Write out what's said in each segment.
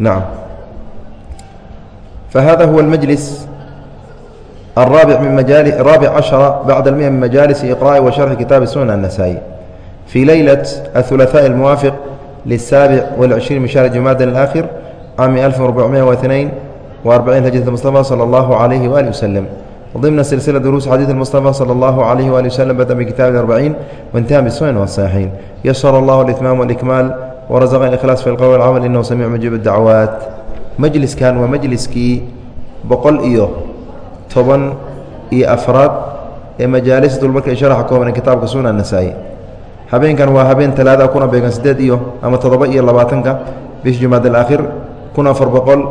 nacam fahada huwa اlmajlis الرابع من مجال الرابع عشر بعد المئة من مجالس إقراء وشرح كتاب السنة النسائي في ليلة الثلاثاء الموافق للسابع والعشرين من شهر جماد الآخر عام 1442 هجرة المصطفى صلى الله عليه وآله وسلم ضمن سلسلة دروس حديث المصطفى صلى الله عليه وآله وسلم بدأ بكتاب الأربعين وانتهى بالسنن والصحيحين يسر الله الإتمام والإكمال warasaqani ikhlaas fi lqowl alcamal inahu samiic mujiib dacwaat majliskan waa majliskii boqol iyo toban iyo afraad ee majaalis dulmarka sharaxa kooban kitaabka suna nasaa-i habeenkan waa habeen talaada kuna beegan siddeed iyo ama toddoba iyo labaatanka bish jumaad alaakhir kun afar boqol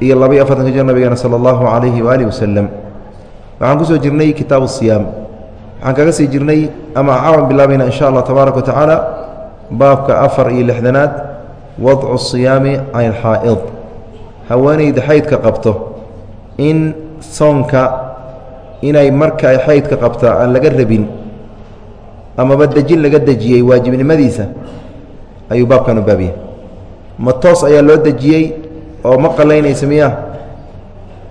iyo laba afartanka jir nabigeena sala allahu calayhi waaalihi wasalam waxaan ku soo jirnay kitaabu siyaam waxaan kaga sii jirnay ama caawan bilaabayna insha allah tabaaraka wa baabka afar iyo lixdanaad wadcu siyaami can ilxaa'id haweeneyda xaydka qabto in soonka inay marka ay xaydka qabtaa aan laga rabin amaba dejin laga dejiyey waajibnimadiisa ayuu baabkan u baabiyey ma toos ayaa loo dejiyey oo ma qalaynaysa miya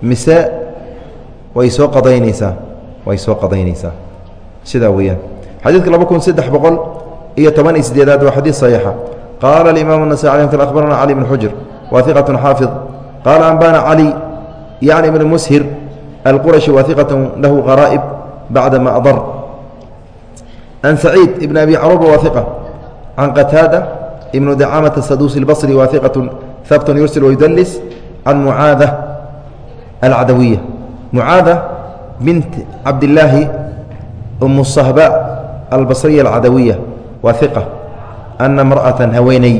mise way soo qadaynaysaa? Way soo qadaynaysaa. Sidaa weeyaan. Xadiidka laba kun saddex boqol iyo toban iyo sideedaad waa xadiid saxiixa qaala alimaam النasai alي mt abarana cali bn xujr wa iqaة xaafid qaala anbana cali yacni bn mushir الqرشي واثقة له غرائب بعدما أضر عن سعيد بن أبي عروبة واثقة عن قتادة بن دعامة السدوسي البصري واثقة ثبت يرسل ويدلس عن معاذة العدوية معاذة بنت عبد الله أم الصهباء البصرية waa iqa ana mar'atan haweeney.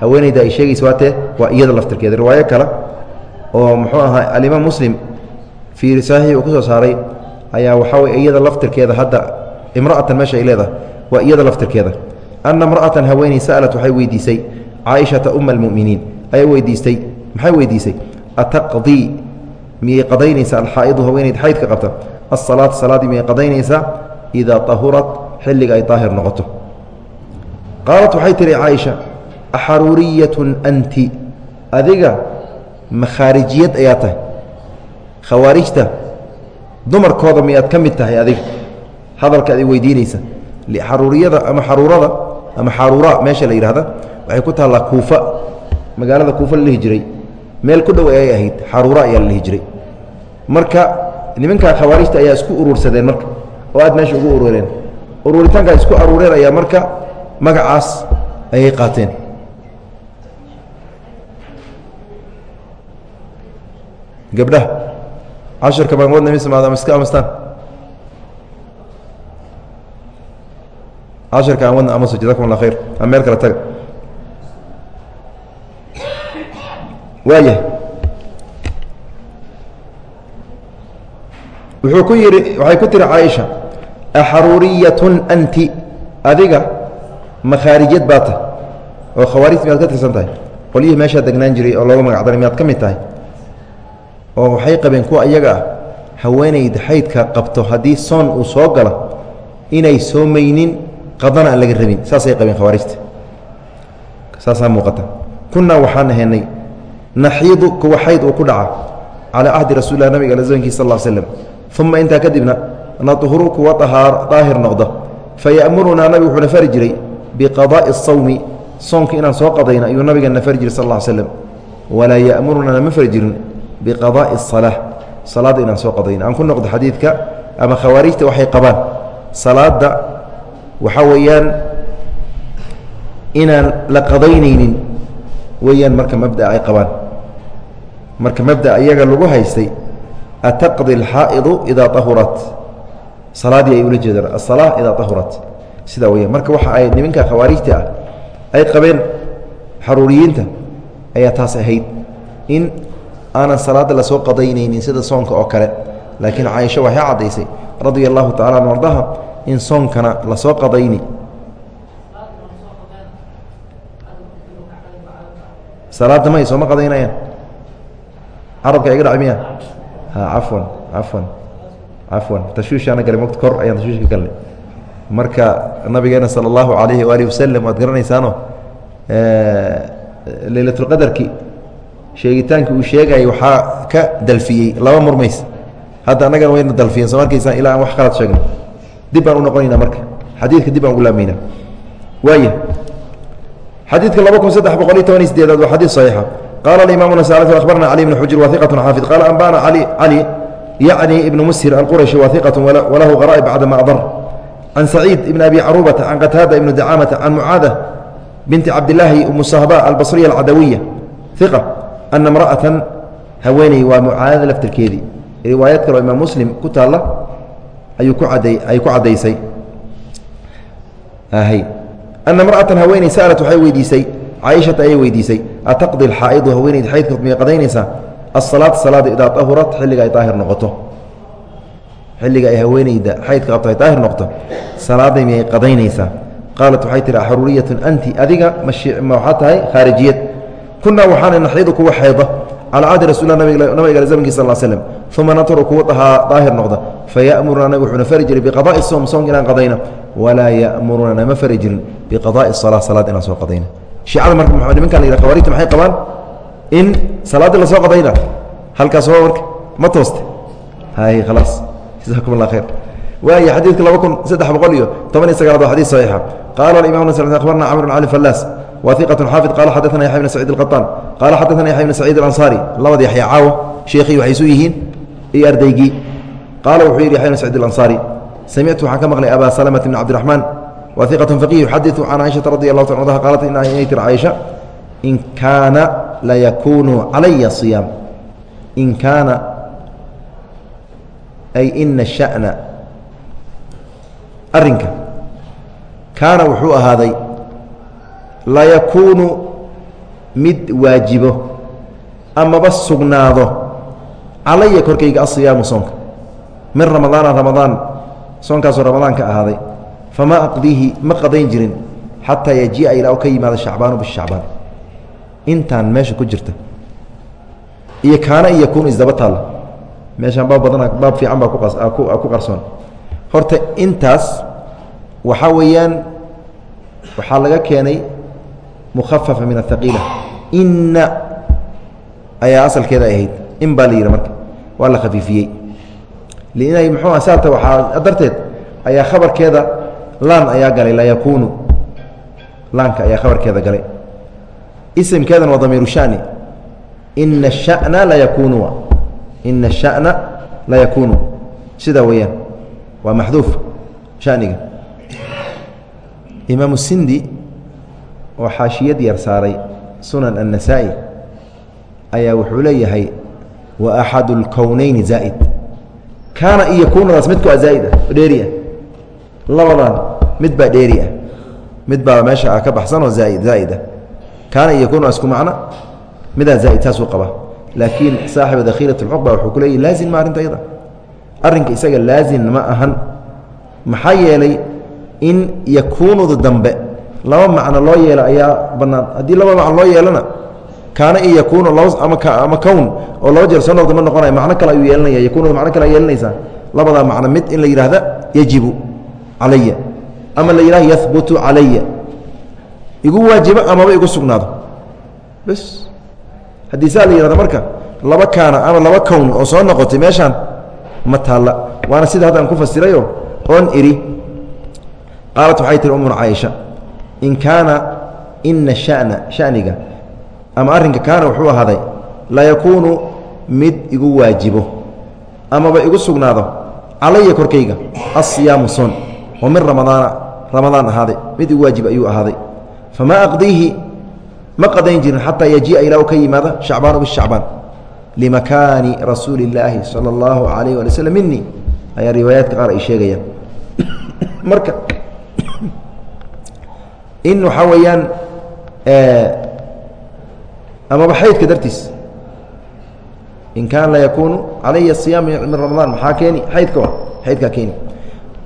Haweeneyda ay sheegaysa waatee waa iyada laftirkeeda. Riwaayo kale oo muxuu ahaa alimaam muslim fii saxiix uu ku saaray ayaa waxaa wey iyada laftirkeeda hadda imra'atan meesha ay leedahay waa iyada laftirkeeda. Ana mra'atan haweeney sa'lat waxay weydiisay caaishata uma almu'miniin. Ayay weydiistay maxay weydiisay? Ataqdii miyay qadaynaysaa alxaa'idu haweeneyd xaydka qabta. Asalaata salaadii miyay qadaynaysaa idaa tahurat xilliga ay daahir noqoto qaalat waxay tihi caaisha axaruuriyatun anti. Adiga makhaarijiyad ayaa tahay. Khawaarijta dumarkooda miyaad ka mid tahay adiga? Hadalka ad weydiinaysa. Xaruuriyada ama xaruurada ama xaruura meesha la yidhahda waxay ku taallaa kuufa. Magaalada kuufa la dhihi jiray meel ku dhow ayay ahayd. Xaruura ayaa la dhihi jiray marka nimankaa khawaarijta ayaa isku urursadeen marka oo aad meesha ugu urureen ururitaankaa isku aruureen ayaa marka magacaas ayay qaateen. Gabdhaha casharka maalmoodna mi samaada ama iska amastaan? Casharka aan wadna amaso jazakum allah khayr. Ama meel kale taga waayahay wuxuu ku yidhi waxay ku tihi caaisha axaruuriyatun anti adiga makhaarijyad baa tahay oo khawaarijta miyaad ka tirsan tahay. Qolyihii meeshaa degnaan jiray oo looga magac daray miyaad ka mid tahay. Oo waxay qabeen kuwa iyaga ah haweenayda xaydka qabto haddii soon uu soo gala inay soomaynin qadana aan laga rabin. Saasay qabeen khawaarijta saasaa muuqata. Kunnaa waxaan ahaynay naxiidu kuwa xayd uu ku dhaca calaa ahdi rasuulilah nabiga ala zamankiis sal l slem uma intaa kadibna naطhuru kuwa daahir noqda faya'murunaa nabigu wuxuuna fari jiray biqadaa'i asawmi soonka inaan soo qadayno ayuu nabigeena fari jiri sal slm walaa yamurunana ma fari biqadaa'i asala salaadda inaan soo qadayno. Aan ku noqdo xadiidka ama khawaarijta waxay qabaan salaadda waxaa weeyaan inaan la qadaynaynin weeyaan marka mabdaa ay qabaan. Marka mabda iyaga lagu haystay ataqdi alxaa'idu idaa ahurat salaadii ay ula jeedaan asala idaa ahurat sidaa weyaan marka waxa ay nimanka khawaarijta ah ay qabeen xaruuriyiinta ayaa taas ahayd in aanan salaadda la soo qadaynaynin sida soonka oo kale. Laakiin caaisha waxay caddaysay radia allahu tacala an ardaha in soonkana la soo qadayni. Salaadda may sooma qadaynayaan? Carabka iga dhac miya cafwan cafwan cafwan. Tashwiishaana galay mota kor ayaan tashwiish ka galnay marka nabigeena sala allahu calayhi waalihi wasalam waad garanaysaano leylatulqadarki sheegitaankii uu sheegayay waxaa ka dalfiyey laba murmays hadda annagana wayna dalfiyen soo ilaa aan wax qalad sheegno. Dib baan u noqonaynaa marka. Xadiidka dib baan ugu laamayna waaya xadiidka laba kun saddex boqol iyo toban iyo sideedaad waa xadiid saxiixa. Qaala alimaam nasaai akhbarna cali bn xujr wa iqatu xaafid. Qaala anbana ali cali yacni ibnu mushir alqurashi wa iqatu walahu qara'ib bacda ma adar can saciid ibn abi carubata can qataada ibni dacamata can mucaada binti cabdilaahi umu sahba albasriya alcadawiya iqa ana imra'atan haweeney waa mucaadada laftirkeedii riwaayad kaleo imaam muslim ku taalla ayuu ku cadday ay ku caddaysay ana imra'atan haweeney sa'alat waxay weydiisay caaishata ayay weydiisay ataqdi alxaa'idu haweeneyda xaydka miyay qadaynaysaa asalaata salaada idaa ahurat xilliga ay daahir noqoto xilliga ay haweeneyda xaydka qabto ay noqoto salaaday miyay qadaynaysaa? Qaalat waxay tihi axruuriyatun anti adiga ma tahay khaarijiyad. Kunaa waxaana naxiidu kuwa xeeda calaa cahdi rasul nabiga zamnki sal slm uma natru kuwa daahir noqda. Fayamuruna nabig wuxuuna fari jiray biqadaai som soonka inaan qadayna walaa yamuruna nama fari jirin biqadaai sala salaad inaan soo qadayna shiicada marka nimankan la yihah khawaarijta maxay qabaan in salaaddii la soo qadayna? Halkaas waa marka ma tooste. Hay khalaas jazakum allah khayr waaya xadiidka laba kun saddex boqol iyo toban iyo sagaalaad waa xadiis saxiixa qaala imam akhbarna camr bn cali fallaas وثiqة xaafid qala xadaثna yaحya بn سacيid الqطاn qala xadaثna yaحya بn سacيid الأnصاrي labada yaxya caawo sheekhii waxay isu yihiin iyo ardaygii qaala wuxuu yidhi yaxya بn سacيid الأnصاrي samictu waxaan ka maqlay aba سلمة بn cabdiرaحmaan وثiqaة فقih يxadiثu can caiشhaةa radي الlah ta anha qaalat inay tir caiشha in kaana layakunu calaya صiyaam in kaana ay ina shana arrinka. Kaana wuxuu ahaaday layakuunu mid waajibo amaba sugnaado calaya korkayga asiyaamu soonka. Min ramadaana ramadaan soonkaasoo ramadaanka ahaaday famaa aqdiihi ma qadayn jirin xataa yajiia ilaa u ka yimaada shacbaanu bishacbaan. Intaan meesha ku jirta. Iyo kaana iyo kun isdaba taalla meeshaan baab badana baab fiican baa ku qarsoon. Horta intaas waxaa weeyaan waxaa laga keenay mukafafa min ahaqiila inna ayaa asalkeeda ay ahayd. In baa la yidhi marka. Waa la khafiifiyey. Inay muxuu asaarta waxaa darteed ayaa khabarkeeda laan ayaa galay la yakuunu. Laanka ayaa khabarkeeda galay. Isimkeedana waa damiiru shani. Ina shana la yakunu ina shana la yakuunu sidaa weyaan waa maxduuf haniga imaamu sindi oo xaashiyad yar saaray sunan annasaa-i ayaa wuxuu leeyahay wa axadu اlkownayni zaa'id. Kaana iyo kunadaas midku a ah, dheeri ah. Labadan mid baa dheeri ah. Mid baa meesha ka baxsan oo zaa'id ah. Kaana iyo kunadaas ku midaa zaa'id saasuu qaba laakiin saaxiba dakhiilaة اlcuqba wuxuu ku leeyahy laazim ma arrinta yada arrinka isaga laazim ma ahan. Maxaa yeelay in yakuunuda dambe laba macno loo yeelo ayaa banaan haddii laba macno loo yeelona kaana in yakuunu ama kown oo laba jeer soo ma noqonaya macno kale ayuu yeelanaya yakuunuda macno kale ay yeelanaysaa labadaa macno mid in la yidhaahda yajibu calaya ama la yidhahda yahbutu calaya. Igu waajibo amaba igu sugnaado. Bs haddii saa la yihahda marka laba kaana ama laba kown oo soo noqotay meeshaan ma taalla. Waana sida haddaan ku fasirayo oon idhi qaalat waxay tihi umuna caaisha in kaana ina shana shaniga ama arrinka kaana wuxuu ahaaday layakuunu mid igu waajibo amaba igu sugnaado calaya korkayga asiyaamu soon oo min ramadaana ramadaan ahaaday mid igu waajib ayuu ahaaday. Famaa aqdiihi ma qadayn jirin xataa yajii'a ilaa u ka yimaado shacbaanu bishacbaan limakaani rasuuli illaahi sala allahu calayh wali slm minii ayaa riwaayaadka qaar ay sheegayaan. Marka in waxaa weeyaan amaba xaydka dartiis in kaana la yakuunu calaya siyaam min ramadaan maxaa keeni? Xaydka xaydkaa keeni.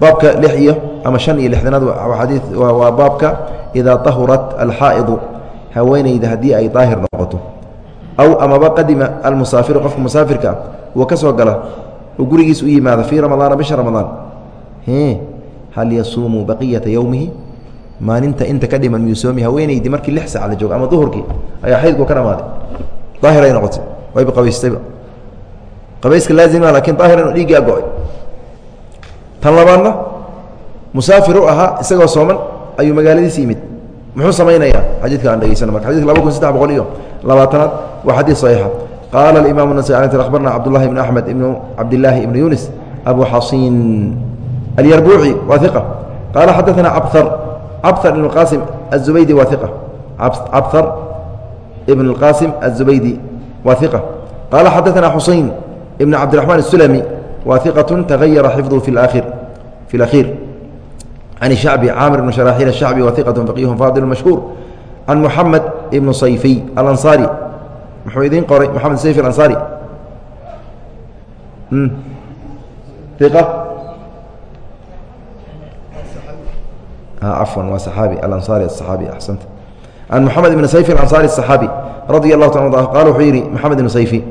Baabka lix iyo ama shan iyo lixdanaad adii waa baabka idaa ahurat alxaa'idu haweeneyda haddii ay daahir noqoto. Aw amaba qadima almusaafiru qofka musaafirka ah uu ka soo gala uu gurigiis u yimaado fii ramadaana bisha ramadaan. Hal yasuumu baqiyata yowmihi maalinta inta ka dhiman miyuu soomi haweenaydii markii lix saac la joogo ama duhurkii ayaa xaydku ka dhamaaday daahir ay noqotay wayba qabaystayba. Qabayska laazima laakiin daahir inu dhiiggaa go'ay. Tan labaadna musaafir u ahaa isagoo sooman ayuu magaaladiisi yimid muxuu samaynayaa xadiidka aan dhegeysano marka xadidka laba kun saddex boqol iyo labaatanaad waa xadiid saxiixa qaala alimaam nasai alay akhbarna cabdullahi ibn axmed ibnu cabdillaahi ibnu yunis abu xasiin alyarbuuci waa iqa qaala xadaثana cabhar cabhar ibn qaasim aلzubaydi waa iqa cabhar ibn اlqaasim aلzubaydi waa iqa qaala xadaثana xusayn ibn cabdiraxmaan الsulami waa iqaة tagayara xifduhu fi اakhir fi اlakhiir n hacbi camir bn sharaaxiil hacbi wahiqatun faqiihun faadil mashhuur can muxamed ibnu sayfiy alansaari muxuu idiin qoray moxamed sayfi alansaari iqa afwan waa saxaabi alansaari asaxaabi axsanta can moxamed ibni sayfi alansaari asaxaabi radia allahu taala a qaala wuxuu yidhi moxamed ibnu sayfi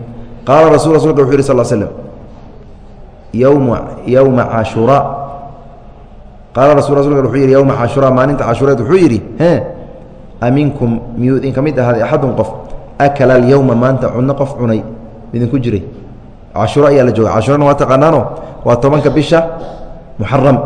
qaala rasu rasulka wuxu yidhi sal slm yowma yowma cashuraa qaala rasul wuxuu yidhi yowma cashuraa maalinta cashureed wuxuu yidhi e aminkum miyuu idinka mid ahaaday axadun qof akala alyowma maanta cunno qof cunay idinku jiray cashuro ayaa la jooga cashurana waa taqaanaano waa tobanka bisha muxaram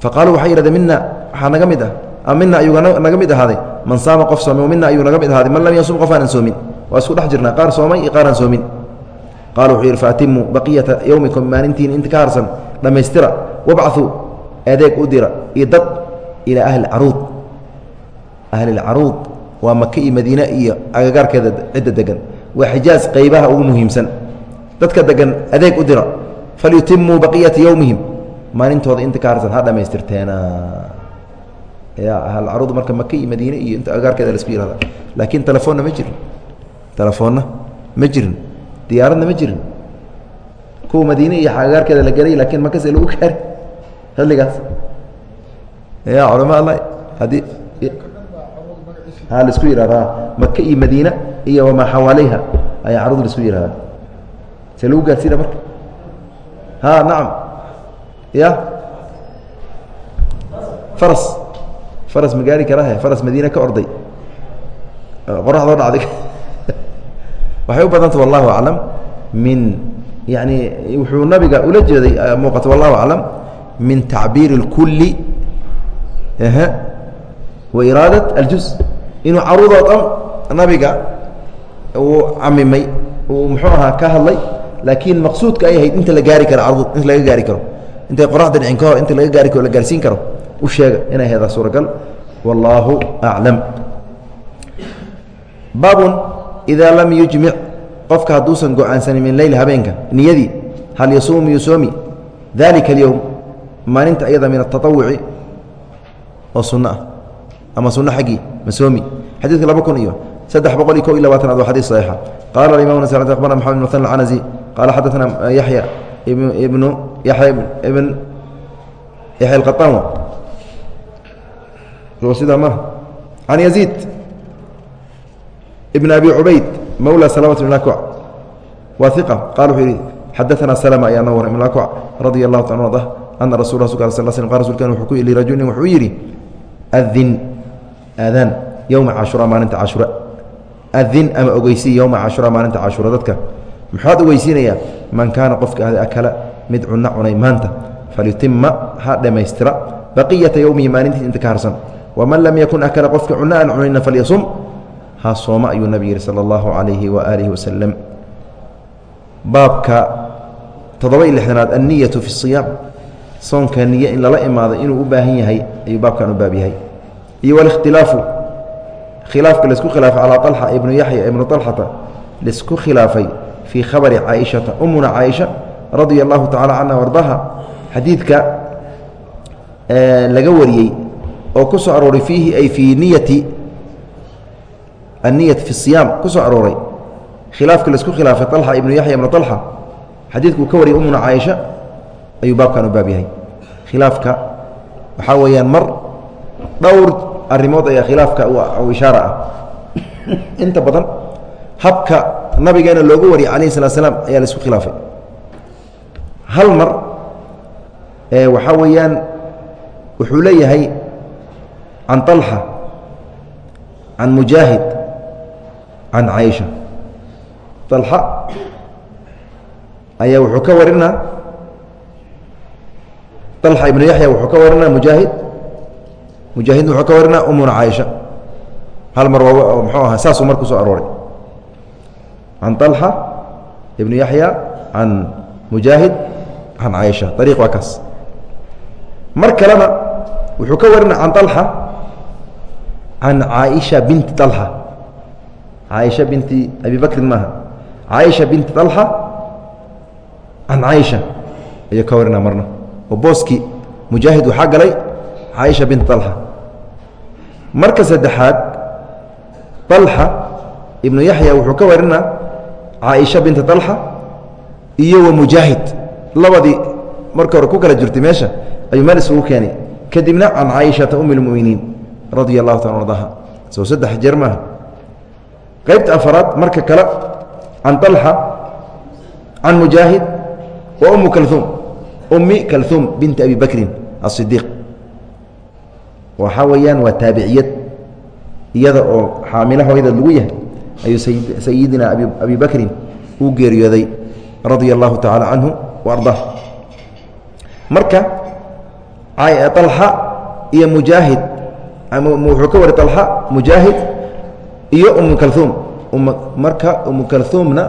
faqaaluu waxay yidhahdeen mina waxaa naga mid ah mina ayuu naga mid ahaaday man saama qof soomay mina ayuu naga mid ahaaday man lam yasum qof soomin waa isku dhex jirnaa qaar soomay iyo qaar aan soomin qaala wuxuu yidhi faatimu baqiyata yowmikum maalintiin inta ka harsan dhammaystira wabcuu adeeg u dira iyo dad ilaa ahli caruud ahlilcaruud waa maka iyo madiine iyo agagaarkeeda cidda degan waa xijaaz qaybaha ugu muhiimsan. Dadka degan adeeg u dira falyutimuu baqiyata yowmihim maalintooda inta ka ha dhammaystirteena. Ya ahlcaruud marka maka iyo madiine iyo inta agagaarkeeda la isku yihahda laakiin telefoonna ma jirin. Telefoonna ma jirin. Diyaaradna ma jirin. Kuwa madiine iyo agagaarkeeda la gelay laakiin makase lagu gaari xilligaas. Ya culama alla haddii ha la isku yihahda maka iyo madiina iyo wamaa xawaaleyha ayaa caruud la isku yihahda se lagu gaarsiina marka? Ha nacam. Ya faras. Faras ma gaari karahe faras madiine ka orday. Qoraxdoo dhacday. Waxay u badanta wallahu aclam min yani wuxuu nabiga ula jeeday muuqata wallahu aclam min tacbiir اlkuli wa iraadat aljuz. Inuu caruudoo dhan nabiga uu camimay uu muxuu ahaa ka hadlay laakiin maqsuudka ay ahayd inta la gaari karo carud inta laga gaari karo. Intay qoraxda dhicin ka hor inta laga gaari karo la gaarsiin karo u sheega inay hedaa suuragal. Wallaahu aclam baabun idaa lam yujmic qofka hadduusan go'aansanin min leyl habeenka niyadii hal yasuumu yusoomi dalika اlyowm maalinta ayada min aلtaطawuci oo sunno ah ama sunno xaggii masoomi xadiidka laba kun iyo saddex boqol iyo ko iyo labaatanaad waa xadiis saxiixa qaala imam nas abarna maxamed ibn muthan alcanazi qaala xadaثana yaxya ibnu yaxya ibn yaxya alqaطaan sidaa ma can yaziid ibn abi cubayd mawla salamat ibn akwac waa iqa qala wuxuu yihi xadaثana salma ayaa noo waray ibn akwac radia allahu taala arda ana rasulkan wuxuu ku lirajulin wuxuu yidhi adin aadaan yowma cashura maalinta cashura adin ama ogeysii yowma cashura maalinta cashura dadka muxaad ogeysiinayaa man kaana qofka ahda akala mid cunno cunay maanta falyutima ha dhammaystira baqiyata yowmihi maalintiis inta ka harsan waman lam yakun akala qofka cunno aan cunayna falyasum ha sooma ayuu nabig yihi sala allahu calayhi waaalihi wasalam baabka toddoba iyo lixdanaad anniyatu fi siyaam soonka niye in lala imaado inuu u baahan yahay ayuu baabkan u baab yahay. Iyo walikhtilaafu khilaafka la isku khilaafay calaa alxa ibnu yaxya ibnu alxata la isku khilaafay fii khabari caaishata umuna caaisha radia allahu tacala canha ardaha xadiidka laga wariyey oo ku arooray fiihi ay fii niyati anniyati fi siyaam ku arooray khilaafka la isku khilaafay alxa ibnu yaxya ibnu alxa xadiidkuu ka wariyay umuna caaisha ayuu baabkan u baab yahay. Khilaafka waxaa weeyaan mar dhowr arrimood ayaa khilaafka u ishaara ah. Inta badan habka nabigeena loogu wariyay calayhi salaa slaam ayaa la isku khilaafay. Hal mar waxaa weeyaan wuxuu leeyahay can طalxa can mujaahid can caaisha طalxa ayaa wuxuu ka warinaa طalxa ibnu yaxya wuxuu ka warinaa mujaahid mujaahidna wuxuu ka warinaa umuna caaisha hal mar waa mxuu ahaa saasuu mar ku soo arooray can طalxa ibnu yaxya can mujaahid can caaisha ariiq waa kaas mar kalena wuxuu ka warina can طalxa can caaisha binti طalxa caaisha binti abi bakrin maaha caaisha binti طalxa can caaisha ayuu ka warina marna oo booskii mujaahid waxaa galay caaisha bint alxa marka saddexaad alxa ibnu yaxya wuxuu ka warina caaisha binta alxa iyo wa mujaahid. Labadii marka hore ku kala jirtay meesha ayuu meel isugu keenay. Kadibna can caaishata um اlmuminiin radia allahu taala ardaha soo saddex jeer maaha. Qaybta afaraad marka kale can alxa can mujaahid wa umu kalhuum ummi kalum binti abi bakrin الصidiiq waxaa weeyaan waa taabiciyad iyada oo xaamila hooyada lagu yahay ayuu sayidina abi bakrin uu geeriyooday radia allahu tacaala canhu wa ardaa marka alxa iyo mujaahid wuxuu ka wari alxa mujaahid iyo umu kalum marka umu kalumna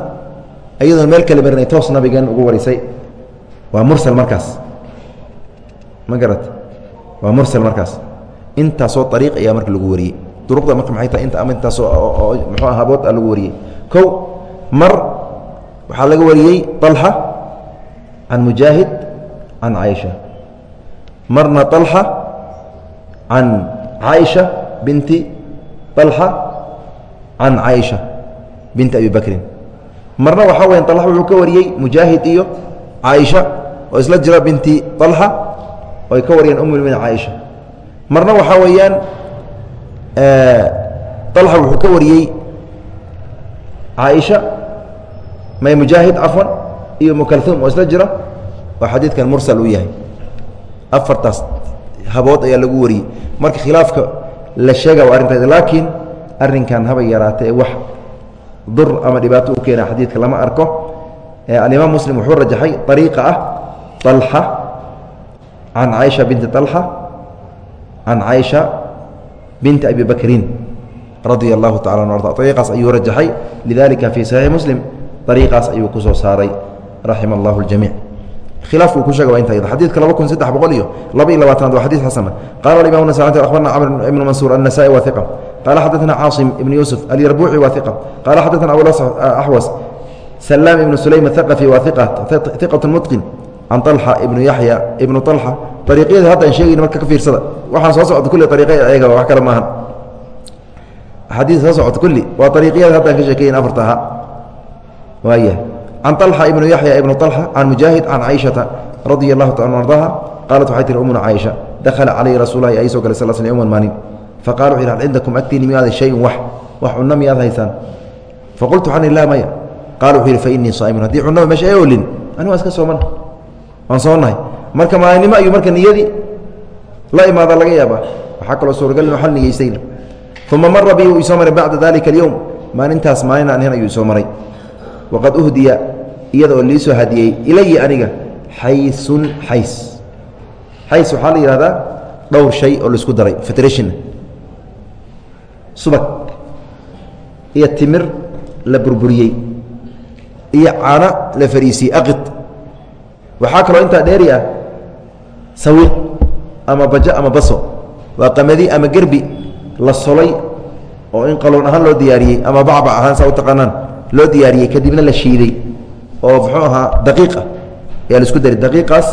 iyadoon meel kale marinay toos nabigeen ugu warisay waa mursal markaas ma garat waa mursal markaas intaasoo ariiq ayaa marka lagu wariyey duruqda marka maxay tahay inta ama intaasoo muxuu habood a lagu wariyey kow mar waxaa laga wariyey طalxa can mujaahid can caaisha marna طalxa can caaisha binti طalxa can caaisha binti abi bakrin marna waxaa weya طalxa wuxuu ka wariyey mujaahid iyo caaisha oo isla jira binti طalxa oo ay ka wariyeen um lmin caaisha marna waxaa weeyaan طalxa wuxuu ka wariyey caaisha may mujaahid cafwan iyo mukalum oo isla jira. Oo xadiidkan mursal uu yahay. Afartaas habood ayaa lagu wariyey. Marka khilaafka la sheega arrintaas laakiin arrinkan haba yaraatee wax dur ama dhibaato u keena xadiidka lama arko alimaam muslim wuxuu rajaxay ariiqa ah alxa can caaisha binti alxa can caaisha binti abi bakrin radia allahu tacala an arda. Ariiqaas ayuu rajaxay lidalika fii saxiixi muslim ariiqaas ayuu ku soo saaray raxima allahu ljamiic khilaafku ku sheega waa inta yada xadiidka laba kun saddex boqol iyo laba iyo labaatanaad waa xadiis xasana qaala alimamu nasaci akhbarna camr ibnu mansuur annasaa'i waa iqa qaala xadaثna caasim ibn yuusuf alyarbuuci waa iqa qaala xadaثna abulax axwas salaam ibn sulaym athaqafi wa iqaة mutqin can طalxa ibnu yaxya ibnu طalxa ariiqyada hadda aan sheegayna marka ka fiirsada waxaan soo socda kulli ariiqya ayaga wax kale maahan axaadiis soo socota kulli waa ariiqyada hadda aan ka sheekeyn afarta ahaa waaya can طalxa ibnu yaxya ibnu طalxa can mujaahid can caaishata radia allahu taala an ardaha qaalat waxay tihi umuna caaisha dakhala calayhi rasuul lahi ay soo galay sal sl yowman maalin faqala wuxu yhi hal cindakum agtiini miyaada shayin wax wax cunno miyaad haysaan faqultu waxaan ihi laa maya qaala wuxuu yihi fa innii saa'imun. Haddii cunnaba meesha ay olin ani waan iska sooman. Waan soonahay marka maalinimo ayuu marka niyadii la imaada laga yaabaa. Waxaa kaloo suuragal inu hal nigeystayna uma mara bi uu isoo maray bacda dalika alyowm maalintaas maalin aan ahayn ayuu isoo maray. Waqad uhdiya iyada oo liisoo hadiyey ilaya aniga xaysun xays xays waxaa la yidhahdaa dhowr shay oo la isku daray. Federation. Subag. Iyo timir la burburiyey iyo caano la fariisiyey. Aqid. Waxaa kaloo intaa dheeri ah sawiq ama bajo ama baso. Waa qamadi ama gerbi la solay oo in qaloon ahaan loo diyaariyey ama bacbac ahaan saa u loo diyaariyey kadibna la shiiday oo muxuu ahaa daqiiqa ayaa la isku dari daqiiqaas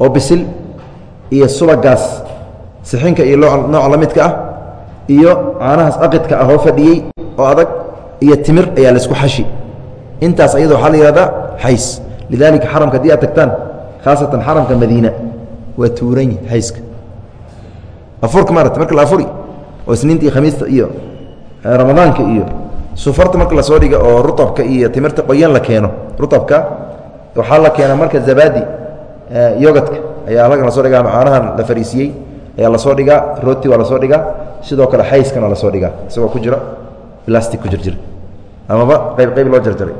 oo bisil iyo subagaas sixinka iyo nooca la midka ah iyo caanahaas aqidka ah oo fadhiyey oo adag iyo timir ayaa la isku xashi intaas ayada waxaa la yihahdaa xays lidalika xaramka haddii aad tagtaan khaasatan xaramka madiina waa tuuranyi xayska afurka maarata marka la afuri oo isniinta iyo khamiista iyo ramadaanka iyo sufarta marka la soo dhiga oo ruabka iyo timirta qoyan la keeno ruabka waxaa la keena marka zabadi yogadka ayaa halkan la soo dhigaa macaanahan la fariisiyey ayaa la soo dhigaa rooti waa la soo dhigaa sidoo kale xayskana la soo dhigaa isagoo ku jira lastic ku jirjir amaba qayb qayb loo jarjaray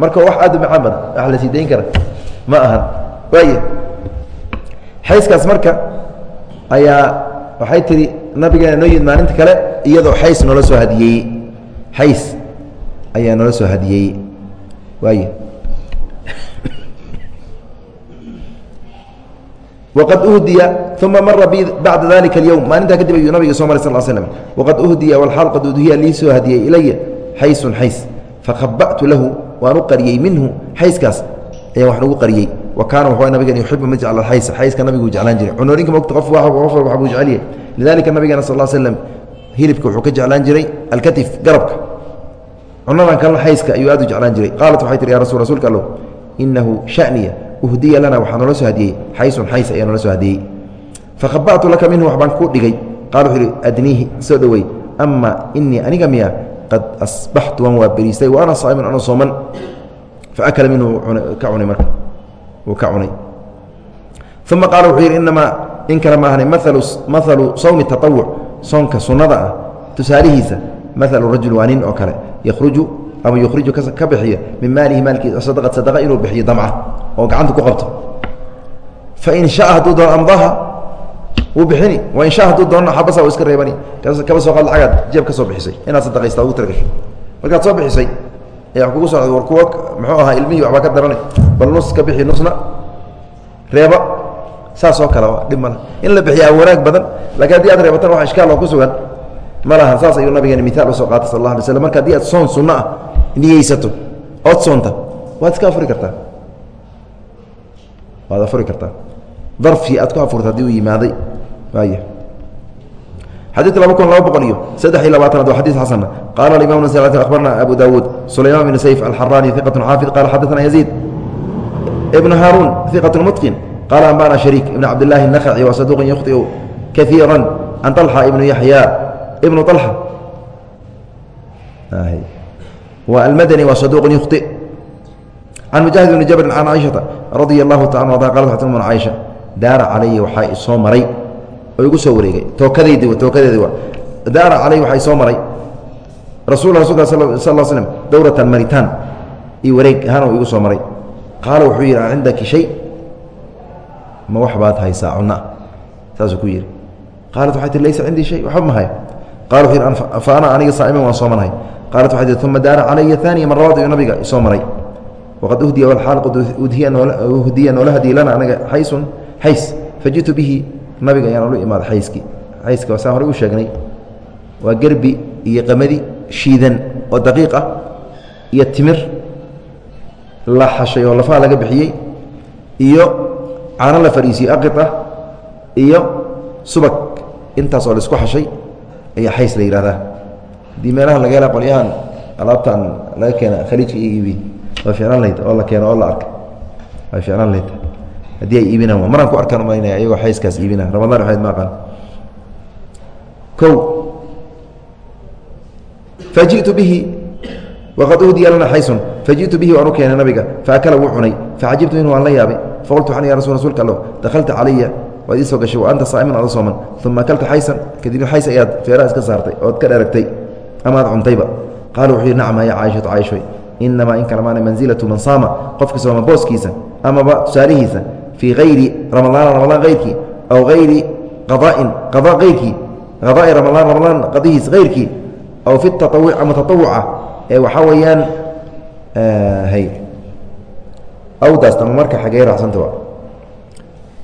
marka wax aad u macaan badan wax la sii dayn kara ma ahan waay xayskaas marka ayaa waxay tihi nabigeena noo yimid maalinta kale iyadoo xays noola soo hadiyeeyey xays ayaa noola soo hadiyeeyey waay waqad uhdiya uma mara bi bacda dalika اlyowm maalintaa kadib ayuu nabiga soo maray sal slm waqad uhdiya walaal qad udhiya lii soo hadiyey ilaya xaysun xays. Fakhaba'tu lahu waan u qariyey minhu xayskaas ayaan wax nagu qariyey. Wa kaana wuxuu nabigan yuxibu mid jecla xaysa xayska nabiguu jeclaan jiray. Cunooyinka mogta qof qof walba waxbuu jecelyahay lidalika nabigeena sal slm hilibka wuxuu ka jeclaan jiray alkatif garabka. Cunadan kalena xayska ayuu aad u jeclaan jiray. Qaalat waxay tihi ya rasul rasuulka allow inahu shaniya uhdiya lana waxaa noola soo hadiyey. Xaysun xays ayaa noola soo hadiyey. Fakhaba'tu laka minhu wax baan ku dhigay. Qaal wuxuu ihi adniihi soo dhowey ama inii aniga miya qad asbaxtu waan waa beriistay wa ana saa'imun anoo sooman. Faakala minhu ka cunay marka. Wuu ka cunay. Uma qaala wuxuu yidhi inamaa in kale ma ahna maalu sawmi taawuc soonka sunnada ah tusaalihiisa maalu rajul waa nin oo kale. Yakhruju ama yukhriju ka bixiya min maalihi maalkiisa sadaqad sadaqa inuu bixiyo damca oo gacanta ku qabto. Fain shaa hadduu doono amdaha wuu bixini. Wain sha hadduu doonno xabasa iska reebani. Kaba soo qaad lacagaad jeeb ka soo bixisay. Inaad sadaqaysta ugu talagasho markaad soo bixisay ayaa wa kugu socda war kuwa muxuu ahaa ilmihii waxbaa ka daranay bal nus ka bixi nusna reeba. Saas oo kale dhib male in la bixiyaa wanaag badan lakiin haddii aad reebatan wax ishkaal oo ku sugan ma lahan. Saas ayuu nabigeena miaal u soo qaatay sal la alay slam marka haddii aad soon sunno ah niyeysato ood soonta waad iska afuri kartaa. Waad afuri kartaa. Darfii aad ku afurta haddii uu yimaaday xadiidka daara calaya waxaa isoo maray igu soo wareegay. Tookadaydi tookadeedi wa. Daara calaya waxaa isoo maray. Rasul rasulka sal slm dowratan maritaan. Iyo wareeg ahaan igu soo maray. Qaala wuxuu yidhi cindaki shay? Ma wax haysaa cunna. Saasuu ku yidhi. Qaalat waxay tii laysa cindii shay? Waxba ma hayo. Qala wuxuu yidhi fa ana aniga saa'iman waan soomanahay qaalat waxay tii uma daara calaya aaniya mar labaad ayuu nabiga isoo maray. Waqad uhdiya walaal qad uhdiya noola hadiye lana anaga xaysun xays fajitu bihi nabiga ayaan ola imaada xayskii xayska saan horey u sheegnay. Waa gerbi iyo qamadi shiidan oo daqiiq ah iyo timir la xashay oo lafaha laga bixiyey iyo caano la fadhiisiyo aqid ah iyo subag. Intaas oo la isku xashay ayaa xays la yihahdaa haddii meelahan laga hela qolyahan alaabtan laga keena khaliijka iyo iibi waa ficlaan lahayd oo la keeno oo la arka. Way ficlaan lahayd haddii ay iibinaan maraan ku arkaan umaynaya iyagoo xayskaas iibina ramadaan waxayd ma aqaan. Kow faji'tu bihi waqad uhdiya lana xaysun. Faji'tu bihi waan u keenay nabiga. Faakala wuu cunay. Facajibtu minhu waan la yaabay faqultu waxaan ya rasul rasuulka allow dakhalta calaya. Waad ii soo gashay. Wa anta saa'iman ada sooman. Uma akalta xaysan. Kadibna xays ayaad feeraha iska saartay. Ood ka dheragtay amaad cuntayba. Qaala wuxuu yidhi nacma ya caaishatu caaishoy. Inamaa in kale maana mansilatu man saama. Qofka sooma booskiisa amaba tusaalihiisa fii hayri ramadaana ramadaan hayrkii aw hayri qadaain qadaa hayrkii qadaai ramadaan qadihiis hayrkii aw fi taawuc ama taawuca ee waxaa weeyaan awdaas ama marka xagee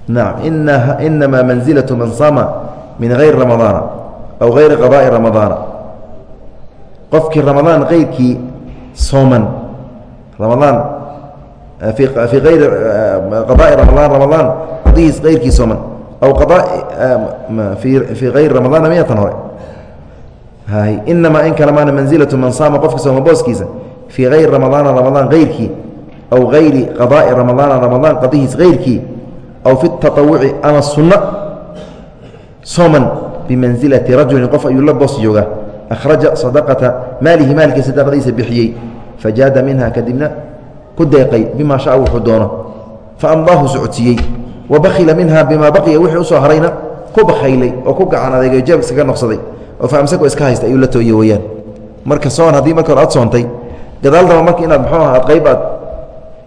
nacam ina inamaa mansilatu man saama min hayri ramadaana aw hayri qadaai ramadaana qofkii ramadaan hayrkii sooman ramadaan fii ayri qadaai ramadaan ramadaan qadihiis hayrkii sooman aw fii hayri ramadaana miyatan hore inamaa in kale maana mansilatu man saama qofka sooma booskiisa fii hayri ramadaana ramadaan hayrkii aw hayri qadaai ramadaana ramadaan qadihiis hayrkii aw fi taawuci ama sunno sooman bimansilati rajulin qof ayuu la boos joogaa akhraja sadaqata maalihi maalkii sadaqadiisa bixiyey fajaada minha kadibna ku deeqay bima shaa wuxuu doono. Fa amdaahu socodsiiyey. Wa bakila minha bima baqiya wixii u soo harayna ku bakaylay oo ku gacan adeegay jeeb iskaga noqsaday. Oo faamsako iska haysta ayuu la tooye weyaan marka soon haddii marka hore aad soontay gadaal daba marka inaad muxuu aha ad qayb aad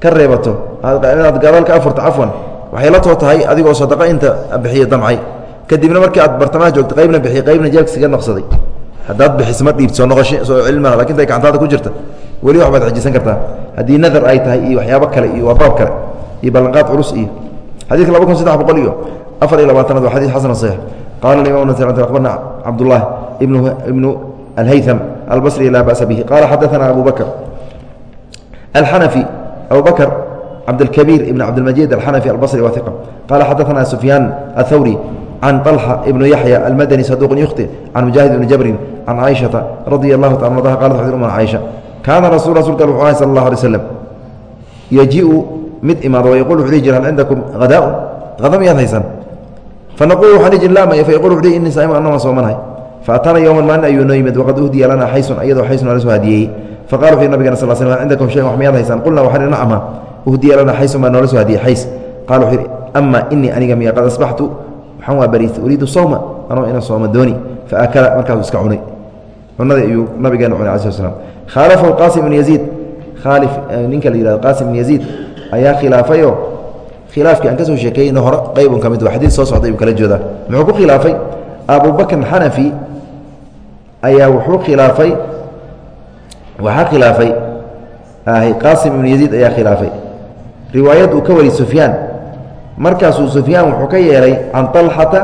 ka reebato inaad gadaal ka afurto cafwan waxay la too tahay adigoo sadaqo inta bixiya damcay. Kadibna markii aad bartamaha joogta qaybna bixiy qaybna jeebka iskaga noqsaday. Haddaad bixiso ma dhiibto soo soo cilmana laakiin tay gacantaada ku jirta weli wax baad xajisan kartaa haddii nadar ay tahay iyo waxyaabo kale iyo waa baab kale iyo ballanqaad culus iyo xadiidka laba kun saddex boqol iyo afar iyo labaatanaad waa xadis xasan saxiix qala imam abarna cabdullahi ibnu alhaytham albصri laa ba'sa bihi qala xadaثana abu bakr alxanafi abu bakr cabdاlkabiir ibn cabdilmajid alxanafi albصri wa iqa qala xadaثana sufyaan athawri can طلحة بن yaحyى الmdني صدوq يkطئ can مuجاهد بن jبri can caiشhaةa radي الlaه ta aa qalat xd umna caiشha kaana rasu rasulka wuxuu ahay sal allah alay slam yajiu mid imaado wayaquul wuxuu dhihi jiraan cindakum hadaau hada miyaad haysan fanaquulu waxaan dhihi jir laa maya fayaquul wuxuu dhihi inni saaimu anna waan soomanahay faatana yowman maalin ayuu noo yimid waqad uhdiya lanaa xaysun iyadoo xaysuna la soo hadiyey faqala wuxuu yihi nabigana sal sl hal cindakum shayan wax miyaad haysaan qulnaa waxaan ihi nacma uhdiya lanaa xaysun baa noola soo hadiyey xays qala wuxuu yihi ama inii aniga miya qad asbaxtu waxaan waa bariistay uriidu sowma anoo ina sooma dooni faakala markaasuu iska cunay cunadii ayuu nabigeena cunay ala sl slam khaalafahu qaasim ibn yaziid khaalif ninka la yihahdo qaasim ibn yaziid ayaa khilaafayoo khilaafkii aan ka soo hore qaybun ka mid waa xadiid soo socday uu kala joodaa muxuu ku khilaafay? Abubakr xanafi ayaa wuxuu khilaafay waxaa khilaafay qaasim ibn yaziid ayaa khilaafay. Riwaayad uu ka wari sufyaan. Markaasuu sufyaan wuxuu ka yeelay can طalxata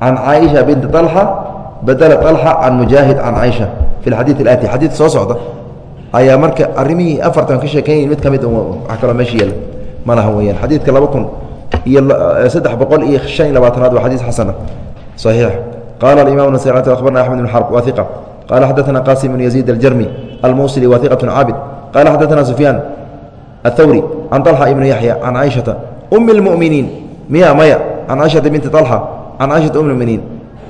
can caaisha binti طalxa badela طalxa can mujaahid can caaisha fi اlxadiid اlaati xadiid soo socda ayaa marka arrimihii afartan ka sheekeynay mid ka mid wax kaloo meesha yeela ma laha weyaan xadiidka laba kun iyo saddex boqol iyo shan iyo labaatanaad waa xadiis xasana صaxiix qala imam nas abarna axmed bn xarb wa iqa qala xadaثna qasim bn yaziid aljarmi almusili wa iqaة caabid qala xadaثna sufyaan aلthawri can طalxa ibn yaxya can caaishaةa umi اlmuminiin miya maya can caaishaةa binti طalxa can caaishaةa um muminiin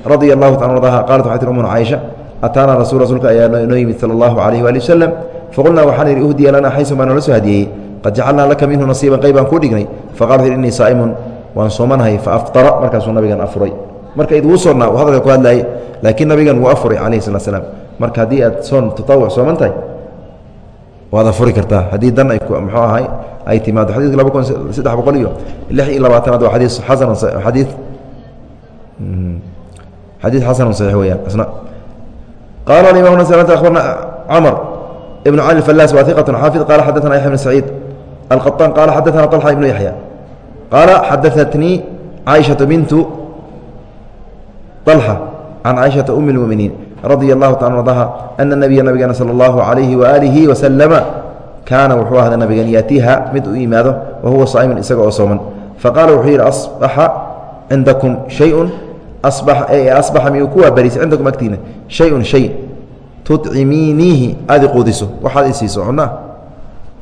radia اlahu ta ardaha qalat waxay tir umuna caaisha ataana rasul rasuulka ayaa noo yimid sala allahu calayh waali wasalam faqulnaa waxaan idhi uhdiya lana xaysu baa noola soo hadyeeyey qad jacalnaa laka minhu nasiiban qayb baan kuu dhignay. Faqala tir innii saa'imun waan soomanahay faafطara markaasuu nabigan afuray. Marka id wuu soonnaa hadalka ku hadlaayey laakiin nabigan wuu afuray calayhi sala slam marka haddii aad soon tatawuc sooman tahay waad afuri kartaa. Haddii dan mxuu ahay ay timaado. Xadiidka laba kun saddex boqol iyo lix iyo labaatanaad waa xadiis xasanxadiid xadii xadiid xasanun saxiix weyaan isna qaala alimam nas akhbarna camr ibn cali alfallaas waa iqatun xaafid qala xadaثana yaxya bn saciid alqaطaan qala xadaثana طalxa ibnu yaxya qaala xadaثatnii caaishaةu bintu طalxa can caaishaةa umi اlmuminiin radia اllahu taala ardaha ana nabiya nabigeena salى اllahu عalayhi waalihi wasalama kaana wuxuu ahda nabigan yaatiiha mid u yimaado wa huwa saa'imun isaga oo sooman faqala wuxuu yidhi asbaxa cindakum shayun asbaxa miyuu ku waabariisay cindakum agtiina shayun shay tudcimiiniihi aad iquudiso waxaad i cunaa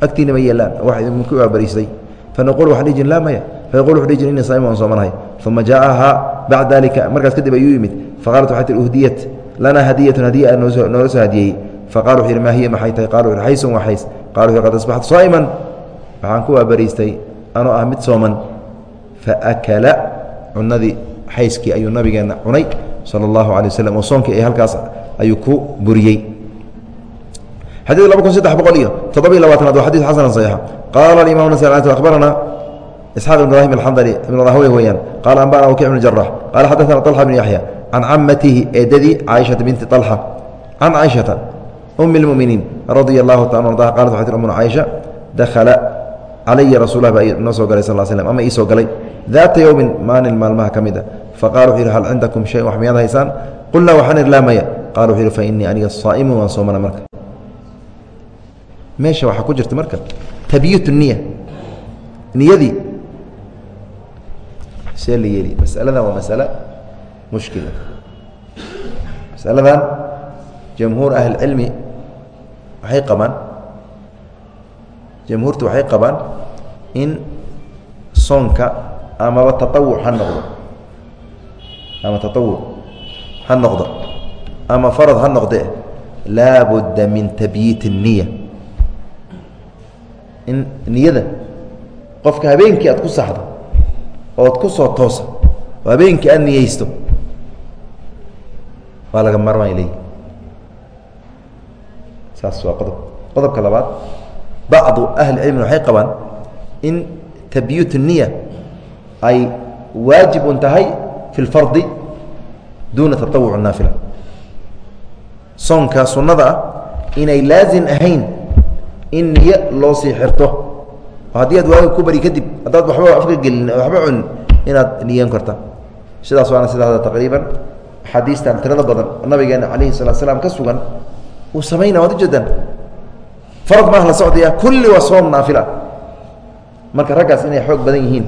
agtiina ma yeelaan wax idinku waabariistay fanaqul waxaan dhihi jir laa maya fayaqul wuxu dhihi jir innii saa'im waan soomanahay uma jaa'ahaa bacda dalika markaas kadib ayuu yimid faqaalat waxay tihi uhdiyat lanaa hadiyatun hadiya noola soo hadiyey faqala wuxu yidhi maa hiya maxay tahay qala wuxu xaysun waa xays qala wuxu qad asbaxtu saa'iman waxaan ku waabariistay anoo ah mid sooman faakala cunadii xayskii ayuu nabigeenna cunay sala allahu alay waslm oo soonkii ay halkaas ayuu ku buriyey xadid laba kun saddex boqol iyo toddobiy labaatanaad waa xadid xasana saxiixa qaala alimam nas akhbarana isxaaq ibn ibrahim alxandali ibn rahwe weeyaan qaala anbana wakic ibn jarax qaala xadaثana طalxa ibn yaxya can camatihi eedadii caaishata binti طalxa can caaishata umi اlmuminiin radia allahu taala ardaha qalat waxay tir umuna caaisha dakhala calaya rasulah baa noo soo galay sal slm ama ii soo galay daata yowmin maalin maalmaha ka mid a faqala wuxu yidhi hal cindakum shay wax miyaad haysaan qulnaa waxaan idhi laa maya qala wuxu yidhi fa innii aniga saa'imun waan soomana marka meesha waxaa ku jirta marka tabyit niya niyadii see la yeeli masaladan waa masale mushkila masaladan jamhuur ahlicilmi waxay qabaan jamhuurtu waxay qabaan in soonka amaba taawuc ha noqdo ama taawuc ha noqdo ama farad ha noqde laa min tabyiit الniya in niyada qofka habeenkii aad ku saxdo ood ku soo toosa oo habeenkii aad niyeysto waa laga marmaan leyi saas waa qodob. Qodobka labaad bacdu ahlicilmi waxay qabaan in tabyuut niya ay waajibun tahay fi اlfardi duuna taطawuc naafila soonka sunnada ah inay laazim ahayn in niyo loo sii xirto oo haddii aad waaga ku bari kadib haddaad waxba afka gelin waxba cunin inaad niyan karta sidaas waana sidaada taqriiban axaadiistan tirada badan nabigeena calayhi salatu slaam ka sugan uu samayna waad ujeedaan farad maaha la socdaya kulli waa soom naafila marka raggaas inay xoog badan yihiin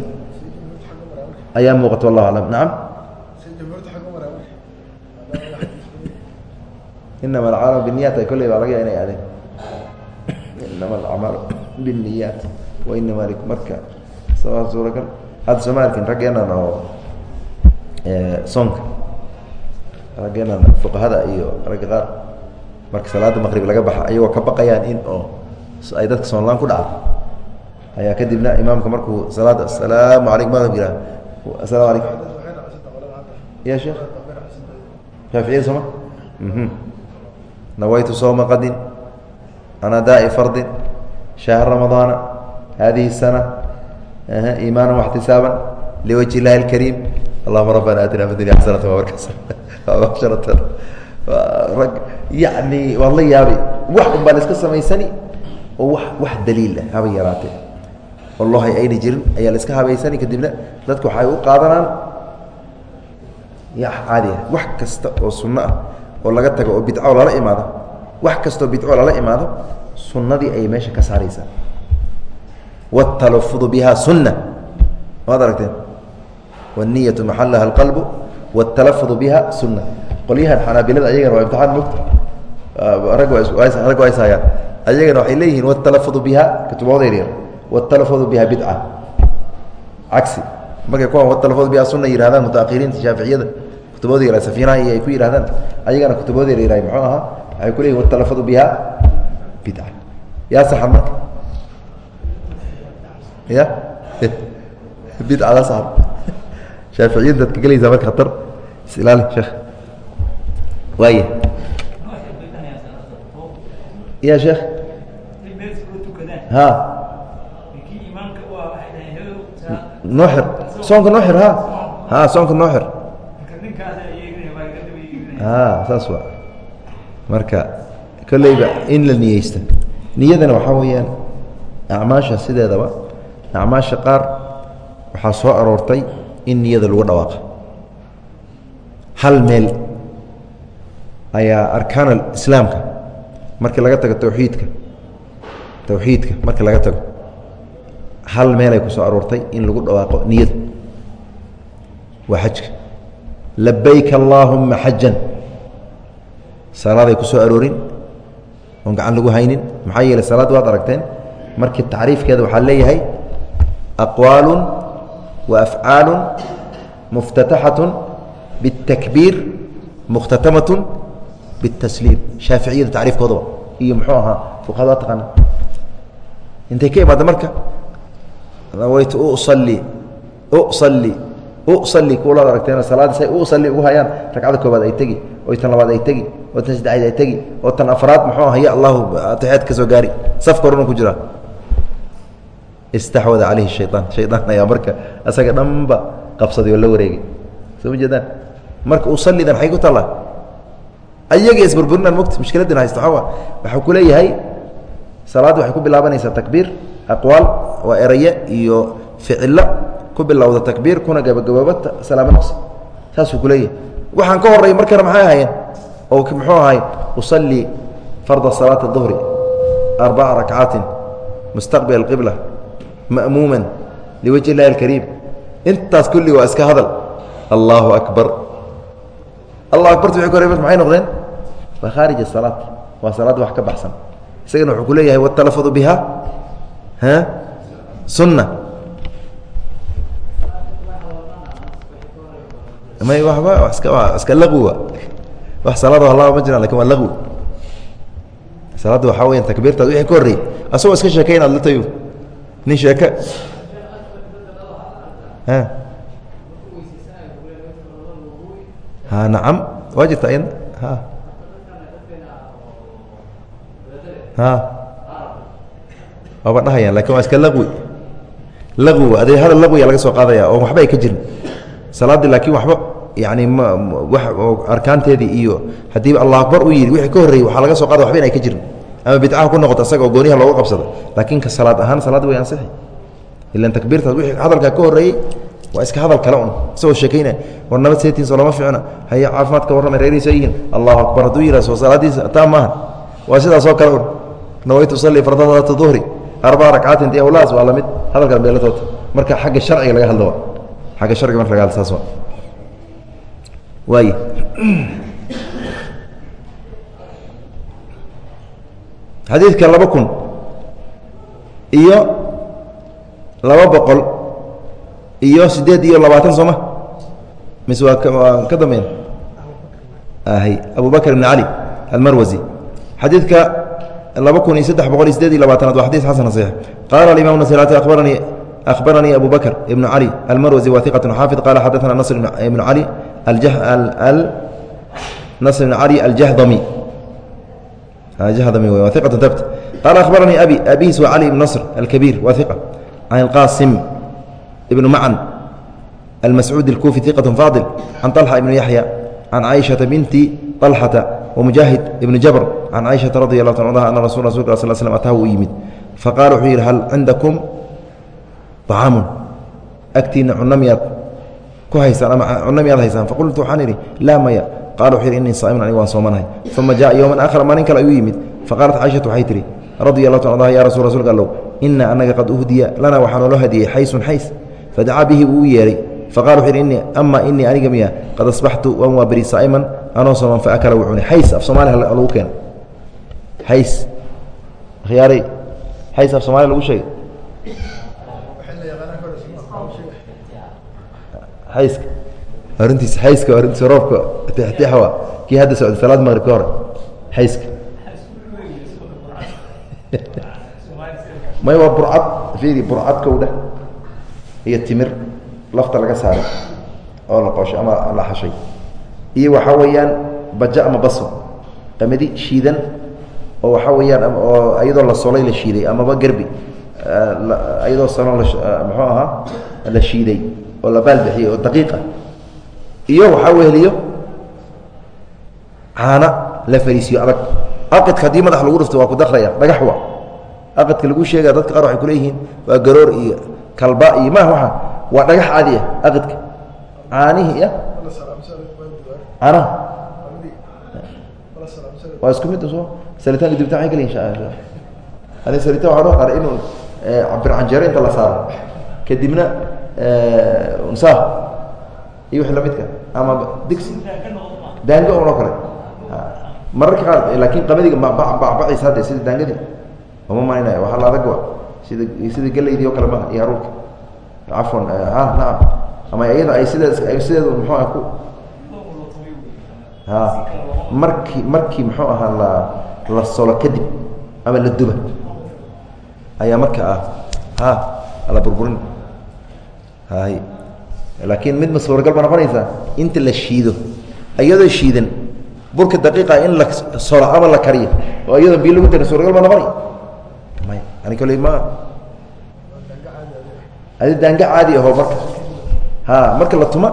ayaa muuqata wallahu aclam nacam inama alcamaal biniyaat ay kolley baa laga ya inay adeen inama alacmaal biniyaat wa inama li marka sabaa suuragal hadda sooma arkin oo soonka raggeenan fuqahada iyo ragga qaar marka salaada maqrib laga baxa ayagoo ka baqayaan in oo ay dadka soonlaan ku dhacdo ayaa kadibna imaamka markuu salaada asalaamu alaykum madab yihah asalaamu alaykum ya sheekh shaaficiyada sooma nawaytu sowma qadin an adaa'i fardin shahr ramadaana hadihi الsana iimaana واxtisaaban liwajhi اllahi اlkariim allahuma rabbana aatina fi dunya xasanata wabasharatan rag yani waad la yaabay wax un baa la iska samaysani oo wa wax daliil ah haba yaraatee wallahi ayna jirin ayaa la iska habaysani kadibna dadka waxay u qaadanaan ya caadi ah wax kasta oo sunno ah oo laga tago oo bidco lala imaado wax kastoo bidco lala imaado sunnadii ayay meesha ka saaraysaa wاtalafudu biha sunna waad aragteen wالniyatu maxalaha اlqalbu wاtalafudu biha sunna qolyahan xanaabilada ayagana waa imtixaan mogta rag rag waa ishayaan ayagana waxay leeyihiin wاtalafudu biha kutubahooda yaryar wاtalafudu biha bidca cagsi markay kuwan wاtalafudu biha sunna yihahdaan mutaahiriinta shaaficiyada kutubooda yar safiinaha iyo ay ku yidhahdaan ayagana kutubooda yar muxuu ahaa waxay ku leyihin wاtalafadu biha bidca. Yaa saxan marka? Ya bidcada saxan. Shaaficiyada dadka gelaysaa marka khatar. Isilaali sheekh. Waaya ya sheekh. Ha noo xir soonka noo xir ha ha soonka noo xir saas wa marka kolleyba in la niyeysta niyadana waxaa weeyaan acmaasha sideedaba acmaasha qaar waxaa soo aroortay in niyada lagu dhawaaqa hal meel ayaa arkaan islaamka markii laga tago tawxiidka tawxiidka markii laga tago. Hal meelay ku soo aroortay in lagu dhawaaqo niyada waa xajka. Labayk allaahuma xajan salaaday ku soo aroorin oon gacan lagu haynin. Maxaa yeeley salaad waad aragteen. Markii tacriifkeeda waxaa leeyahay aqwaalu wa afcaalu muftataxatu biاtakbiir mukhtatamatu biاtasliim shaaficiyada tacriifkoodaba iyo muxuu ahaa fuqahada taqaana intay ka imaada marka? Nawaytu usalli usalli usalli. Kuulaad aragteen salaadii say usalli ugu hayaan. Ragcada koobaad ay tegi oo tan labaad ay tegi oo tan saddexaad ay tegi oo tan afraad muxuu aha ya allahu atixyaad ka soo gaari. Safka horuna ku jira. Istaxwada calayhi shayaan shayaan ayaa marka asaga dhanba qabsaday oo la wareegay. Soo ma jeedaan? Marka usallidan xay ku tallaa. Ayaga isburburinaan mogta mushkiladin haysta waxaa waxuu ku leeyahay salaadda waxay ku bilaabanaysaa takbiir aqwaal waa eraye iyo ficilo ku bilowda takbiir kuna gabagabooba salaamo noqsi saasuu ku leeyahay waxaan ka horray markana maxay ahaayeen? Oo muxuu ahay usallii farda salaati duhri arbaca rakcaatin mustaqbil qibla ma'muuman liwajhi illahi alkariim. Intaas kulli waa iska hadal. Allahu akbar. Allahu akbarta wixii ka horey maxay noqdeen? Waa khaarij asalaat waa salaadda wax ka baxsan. Isagana wuxuu ku leeyahay watalafadu biha? Ha? Sunna waba iska lawa wa. Salaad halaba ma jiraan laakiin waa law salaadda waxaa weya takbiirtaad wixii ka horrey asagoo iska sheekayna ad la tayo nin sheeke. Ha? Nacam. Waa jirta ayadna? Ha. Ha. Waaba dhahayaan laakiin waa iska laqwi laqwi adee hadal laqwiya laga soo qaadaya oo waxba ay ka jirin salaaddii laakiin waxba yani arkaanteedii iyo haddii allah akbar u yidhi wixii ka horreeyey waxaa laga soo qaada waxba in ay ka jirin. Ama bidcaha ku noqoto asaga oo gooniha loogu qabsado. Laakiin ka salaad ahaan salaadda way ansixi ilan takbiirtaas wixii hadalkaa ka horreeyey waa iska hadal kale un isagoo sheekaynaya war nabad seetiinso lama ficna haye caafimaad ka warramay reerihiisa yihiin. Allahu akbar hadduu yihah soo salaadiisa taa maaha waa sidaasoo kale un nawaytu usalli farda salaata duhri arbaca rakcaatin di awlaas waa la mid hadalkan beelatoota marka xagga sharciga laga hadlo xagga sharciga marka saas waa. Waay. Xadiidka laba kun iyo laba boqol iyo sideed iyo labaatan sooma mise waa waa ka dambeyn. Hy abu bakr ibn cali almarwasi xadiidka laba kun iyo saddex boqol iyo sideed iyo labaatanaad waa xadis xasan صix qaala imam nasrati abaranii akhbaranii abu bakr ibn cali almarwasi wa iqat xaafid qala xadaثna nasr ibn cali nasr ibn cali aljahdami jahdami wa iqat tabt qala akhbaranii abi abiis wa cali ibn nasr alkabiir wa iqa can اlqasim ibn macan almascuud اlkufi iqat faadil can طalxa ibn yaxya can caaishaةa binti طalxata ومجاهد بن جبر عن عائشة رضي الله عنها أن رسول رسول الله صلى الله عليه وسلم أتاه يمid فقال وxuu yihi هل عندكم acaamun agtiinna cunno miyaad ku haysaan ama cunno miyaad haysaan faqultu waxaan idhi laa maya qaala wuxuu yidhi innii saa'imun aniga waan soomanahay uma jaءa yowman aakhar maalin kale ayuu yimid faqaalat caishatu waxay tihi radia allahu ta adaha ya rasul rasulka allow inna anaga qad uhdiya lana waxaa nooloo hadiyey xaysun xays fadacaa bihi wuu u yeedhay faqala wuxuu yidhi ama innii aniga miya qad asbaxtu waan waa saa'iman anoo sooman faakala wuu cunay xays af soomaaliya lagu keena xays akhyaari xays af soomaaliya lagu sheegay xayska arintiis xayska arintiis roobka. Tixtixwa kii hadda socday salaad maqrib ka hore. Xayska may waa burcad. Fiiri burcad kowdha iyo timir lafta laga saaray. Oo la qooshay ama la xashay. Iyo waxaa weeyaan bajo ama baso. Qamadi shiidan. Oo waxaa weeyaan oo iyadoo la solay la shiiday amaba gerbi. Iyadoo sano muxuu ahaa? La shiiday oo la baalbixiyey oo daqiiqa. Iyo waxaa weheliyo caana la fariisiyo adag aqidka haddii madax lagu dhufto waa ku dakraya dhagax wa aqidka lagu sheegaya dadka qaar waxay kuleeyihiin waa garoor iyo kalba iyo maaha waa waa dhagax caadi ah aqidka. Caanihii ya caanaha waa isku mid so salitaanka dibta maay kalihin adi salitan waxa loo qaray inuu bircanjeero inta la saaro. Kadibna unsaah iyo wixii lamidka ama digsi? Daango unoo kale. Mararka qaar laakin qamadiga bacbaciisa hadde sida daangadii oma maynaya waxaa la adag wa sida sida gelaydii oo kale maha iyo haruurka cafwan ha naam. Ama iyada ay sideed sideedu muxuu ah ku a markii markii muxuu ahaa la la solo kadib ama la duba. Ayaa marka ah ha la burburin laakiin mid ma suuragal ma noqonaysaa? Inta la shiido iyadoo shiidan burka daqiiqa in la solo ama la kariyo oo iyadoo biyo lagu darin suuragal ma noqonay maya ani kale ma. Adi daanga caadi aho marka? Ha marka la tuma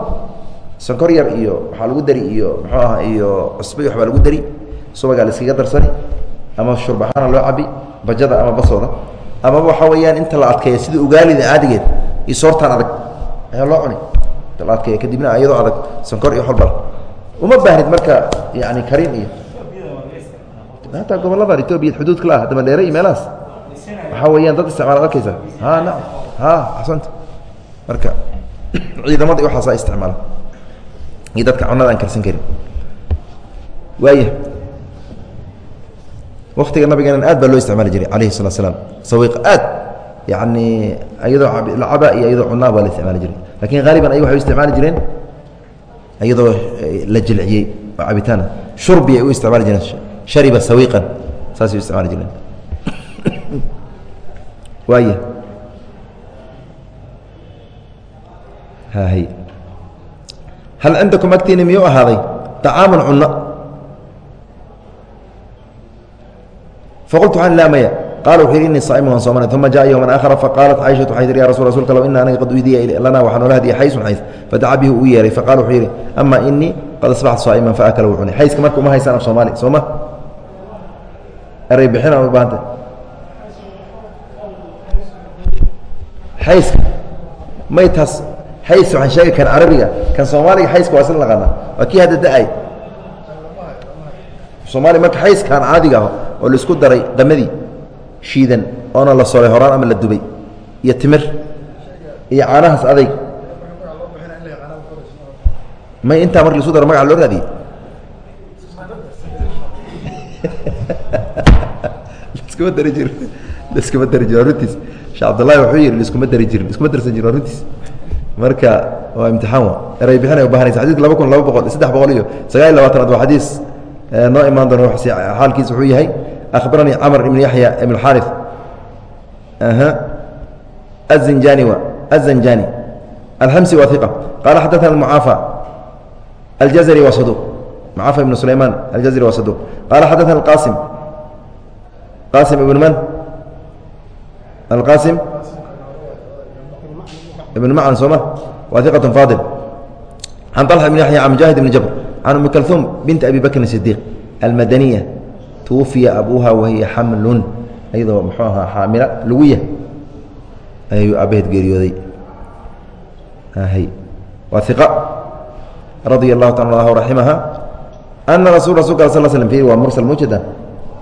sonkor yar iyo waxaa lagu dari iyo muxuu aha iyo cusba iyo waxbaa lagu dari subagaa la iskaga darsani ama shurbaxaana loo cabi bajada ama basooda amaba waxaa weeyaan inta la adkeeya sida ugaalida caadigeed iyo soortaan adag ayaa loo cuni. Inta la adkeeya kadibna iyadoo adag sonkor iyo xolbal. Uma baahnid marka yani karin iyo hataa gobolladan etoobiya xuduudka la ah dabadheere iyo meelahaas. Waxaa weeyaan dad isticmaal arkaysa. Ha nacam. Ha axsanta marka ciidamada iyo waxaasa isticmaala iyo dadka cunada aan karsan karin. Waaya waktiga nabigeena aad baa loo isticmaali jiray alayhi salatu slam sawiiq aad yani iyadoo lacaba iyo iyadoo cunaa baa la isticmaali jiray. Lakin haaliban ay waxay u isticmaali jireen iyadoo la jilciyey oo cabitaana. Shurbi ay u isticmaali jireen shariba sawiiqan saasay u isticmaali jireen. Waaya hal cindakum agtiina miyuu ahaaday? طacaamun cuno faqultu waxaan laa qaala wuxuu yidhi innii saa'imun waan soomana uma jaءa yowman aakhara faqaalat caaishatu waxay tihi ya rasul rasulka low ina aniga qad uidiya lanaa waxaa noola hadiya xaysun xays fadaca bihi uu yeeray faqala wuxuu yidhi ama inii qad asbaxtu saa'iman faakala wuu cunay xayska marka uma haysaan af soomaali soo ma eray bixinaan u baahanta xayska may taas xays waxaan sheegi kan carabiga kan soomaaliga xayska waa isla naqaana waa kii hadda da'ay soomaaliya marka xayskaan caadiga ah oo la isku daray qamadii shiidan oona la solay horaan ama la dubay iyo timir iyo caanahaas adayg may intaa marka la isku daro magaca loo raadiyey laskuma dari jir laskuma dari jir runtiis. Shee cabdullahi wuxuu yihi liskuma dari jirin liskuma darsan jirin runtiis. Marka waa imtixaan wa. Eray bixin ay u bahanaysa. Xadidka laba kun laba boqol saddex boqol iyo sagaal iyo labaatanaad waa xadiis noo imaan doona xaalkiis wuxuu yahay akhbaranii camr ibn yaxya ibn xaari azinjani azanjani alhamsi wa iqa qaala xadaana mucaafa aljazri wa saduq mucaafa ibn sulayman aljazri wa saduq qaala xadaana qasim qasim ibn man alqasim ibn macn sooma wa iqat faadil can طalxa ibn yaxya can mujaahid ibn jabr can umi kalhuum binti abi bakrin sidiiq almadaniya twufiya abuuha wahiya xamlun iyadoo muxuu ahaa xaamila luguya ayuu aabaheed geeriyooday. Waa iqa radia allahu taala raximaha ana rasul rasulka sal slm waa mursal mujada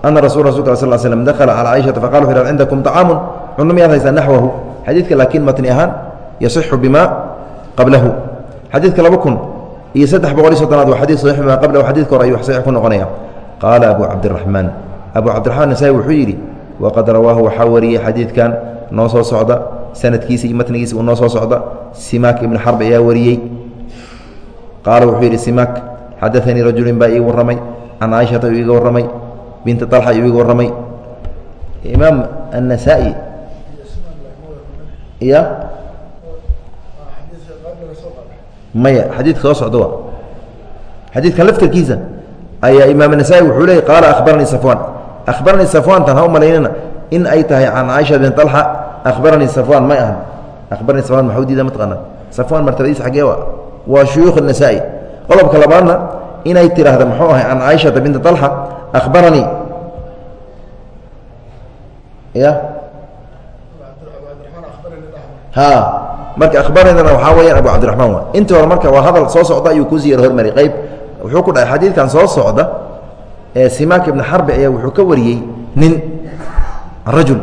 ana rasul rasulka sal slm dakhala calaa caiشhata faqala h cindakum طacaamu cuno miyaad haysaa naxwahu xadiidka laakiin matni ahaan yasixu bima qablahu. Xadiidka laba kun iyo saddex boqol iyo soddonaad waa xadii saxiix bima qablahu. Xadidka hore ayuu saxiix ku noqonaya qaala abu cabdiraxmaan abu cabdiraxmaan nasaai wuxuu yidhi waqad rawaahu waxaa wariyey xadiidkan noo soo socda sanadkiisa iyo matnigiisa uu noo soo socda simaak ibnu xarb ayaa wariyey qaala wuxuu yidhi simaak xadaanii rajulin baa ii warramay can caaishata iga warramay binta alxa iga warramay imaam annasaai ya maya xadiidka soo socda wa xadiidkan laftarkiisa ayaa imaam nasaa-i wuxuu leey qaala ahbaranii safwaan. Ahbaranii safwaantan ha u malaynana in ay tahay can caaisha bin alxa ahbaranii safwaan may ahan. Ahbaranii safwaan maxau diida mataqaanaa safwaan martabadiis xagee wa waa shuyuukh nasaa-i. Qodobka labaadna inay tidhaahda muxuu ahay can caaishata binta alxa ahbaranii ya? Ha marka ahbaranina waxaa weyaan abu cabdiraxmaan wa intii hore marka waa hadal soo socda ayuu ku siyar hormari qeyb wuxuu ku dhaay xadiidkan soo socda ee simaak ibna xarbi ayaa wuxuu ka wariyey nin rajul.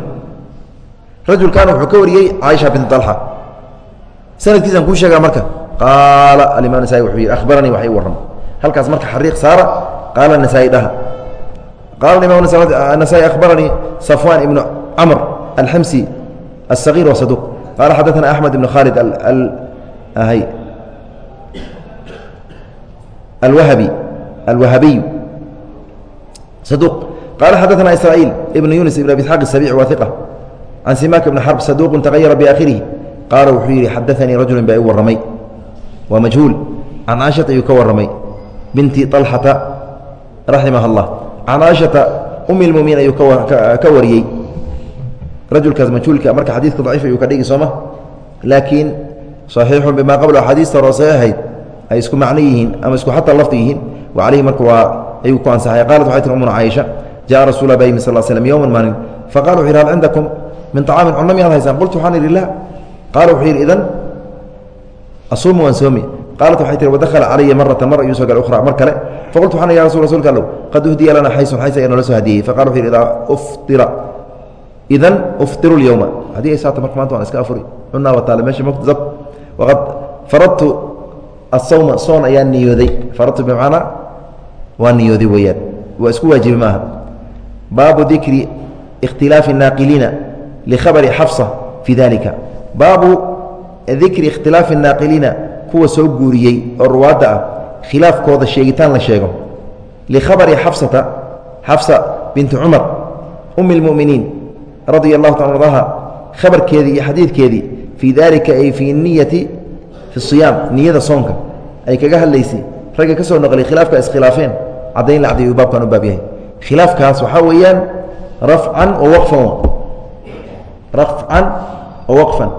Rajulkaana wuxuu ka wariyey caaisha bint alxa sanadkiisaan kuu sheegaa marka qaala alimaam nasaai wuxuu yidhi ahbaranii wax ii halkaas marka xariiq saara qaala nasaai dhaha. Qaala imam nasaai ahbaranii safwaan ibnu camr alxamsi aلsagiir wasaduuq qaala xadaana axmed ibn khaalid hy الوهبي الوهبي صدوق قال xدثنا إسرائيل بن يونس بن أبي اسحاق السبيع واثقة عن سماك بن حرب صدوق تغير بآخره قال wuxuu yihi xدثنيi رجل ba i waramay waa مجهuuل عن cاشhaةa ayuu ka waramay بنti طلحةa رaحimه الله عن cاشhaةa أم المؤمiن ayuu ka wariyey rajulkaas majhuulka marka xadiidka daciif ayuu ka dhigi sooma laakiin صaxiixu bima qabla axaadiista hore saxiixayd ay isku macno yihiin ama isku xataa lafdi yihiin wa calayhi marka waa ayuu ku ansaxay qaalat waxay tiri umuna caaisha jaءa rasuula ba yimi sal slm yowman maalin faqala wuxu yidhi hal cindakum min طacaamin cunno miyaad haysaan qultu waxaan idhi la qaala wuxuu yidhi idan asuumu waan soomi qaalat waxay tihi wadakhala calaya maratan mar ayuu soo galay ukhra mar kale faqultu waxaan ya rasul rsulka allow qad uhdiya lana xaysun xays ayaa noola soo hadiyey faqala wuxu yidhi idaa uftira idan uftiru اlyowma haddii ay saata marka maanta waan iska afuri cunaa wataale meesha mota zab waqad faradtu asawma soon ayaa niyooday. Faratu bimacnaa waa niyooday weyaan waa isku waajibay maaha. Baabu dikri ikhtilaafi naaqiliina likhabari xafsa fii dalika baabu dikri ikhtilaafi naaqiliina kuwa soo guuriyey oo ruwaadda ah khilaafkooda sheegitaan la sheego. Likhabari xafsata xafsa binti cumar umi اlmu'miniin radia allahu taala ardaha khabarkeedii iyo xadiidkeedii fii dalika ay fii niyati fi siyaam niyada soonka ay kaga hadlaysay ragga ka soo noqlay khilaafka iskhilaafeen caddayn la cadayu baabkan u baab yahay. Khilaafkaas waxaa weeyaan rafcan wa waqfan rafcan wa waqfan.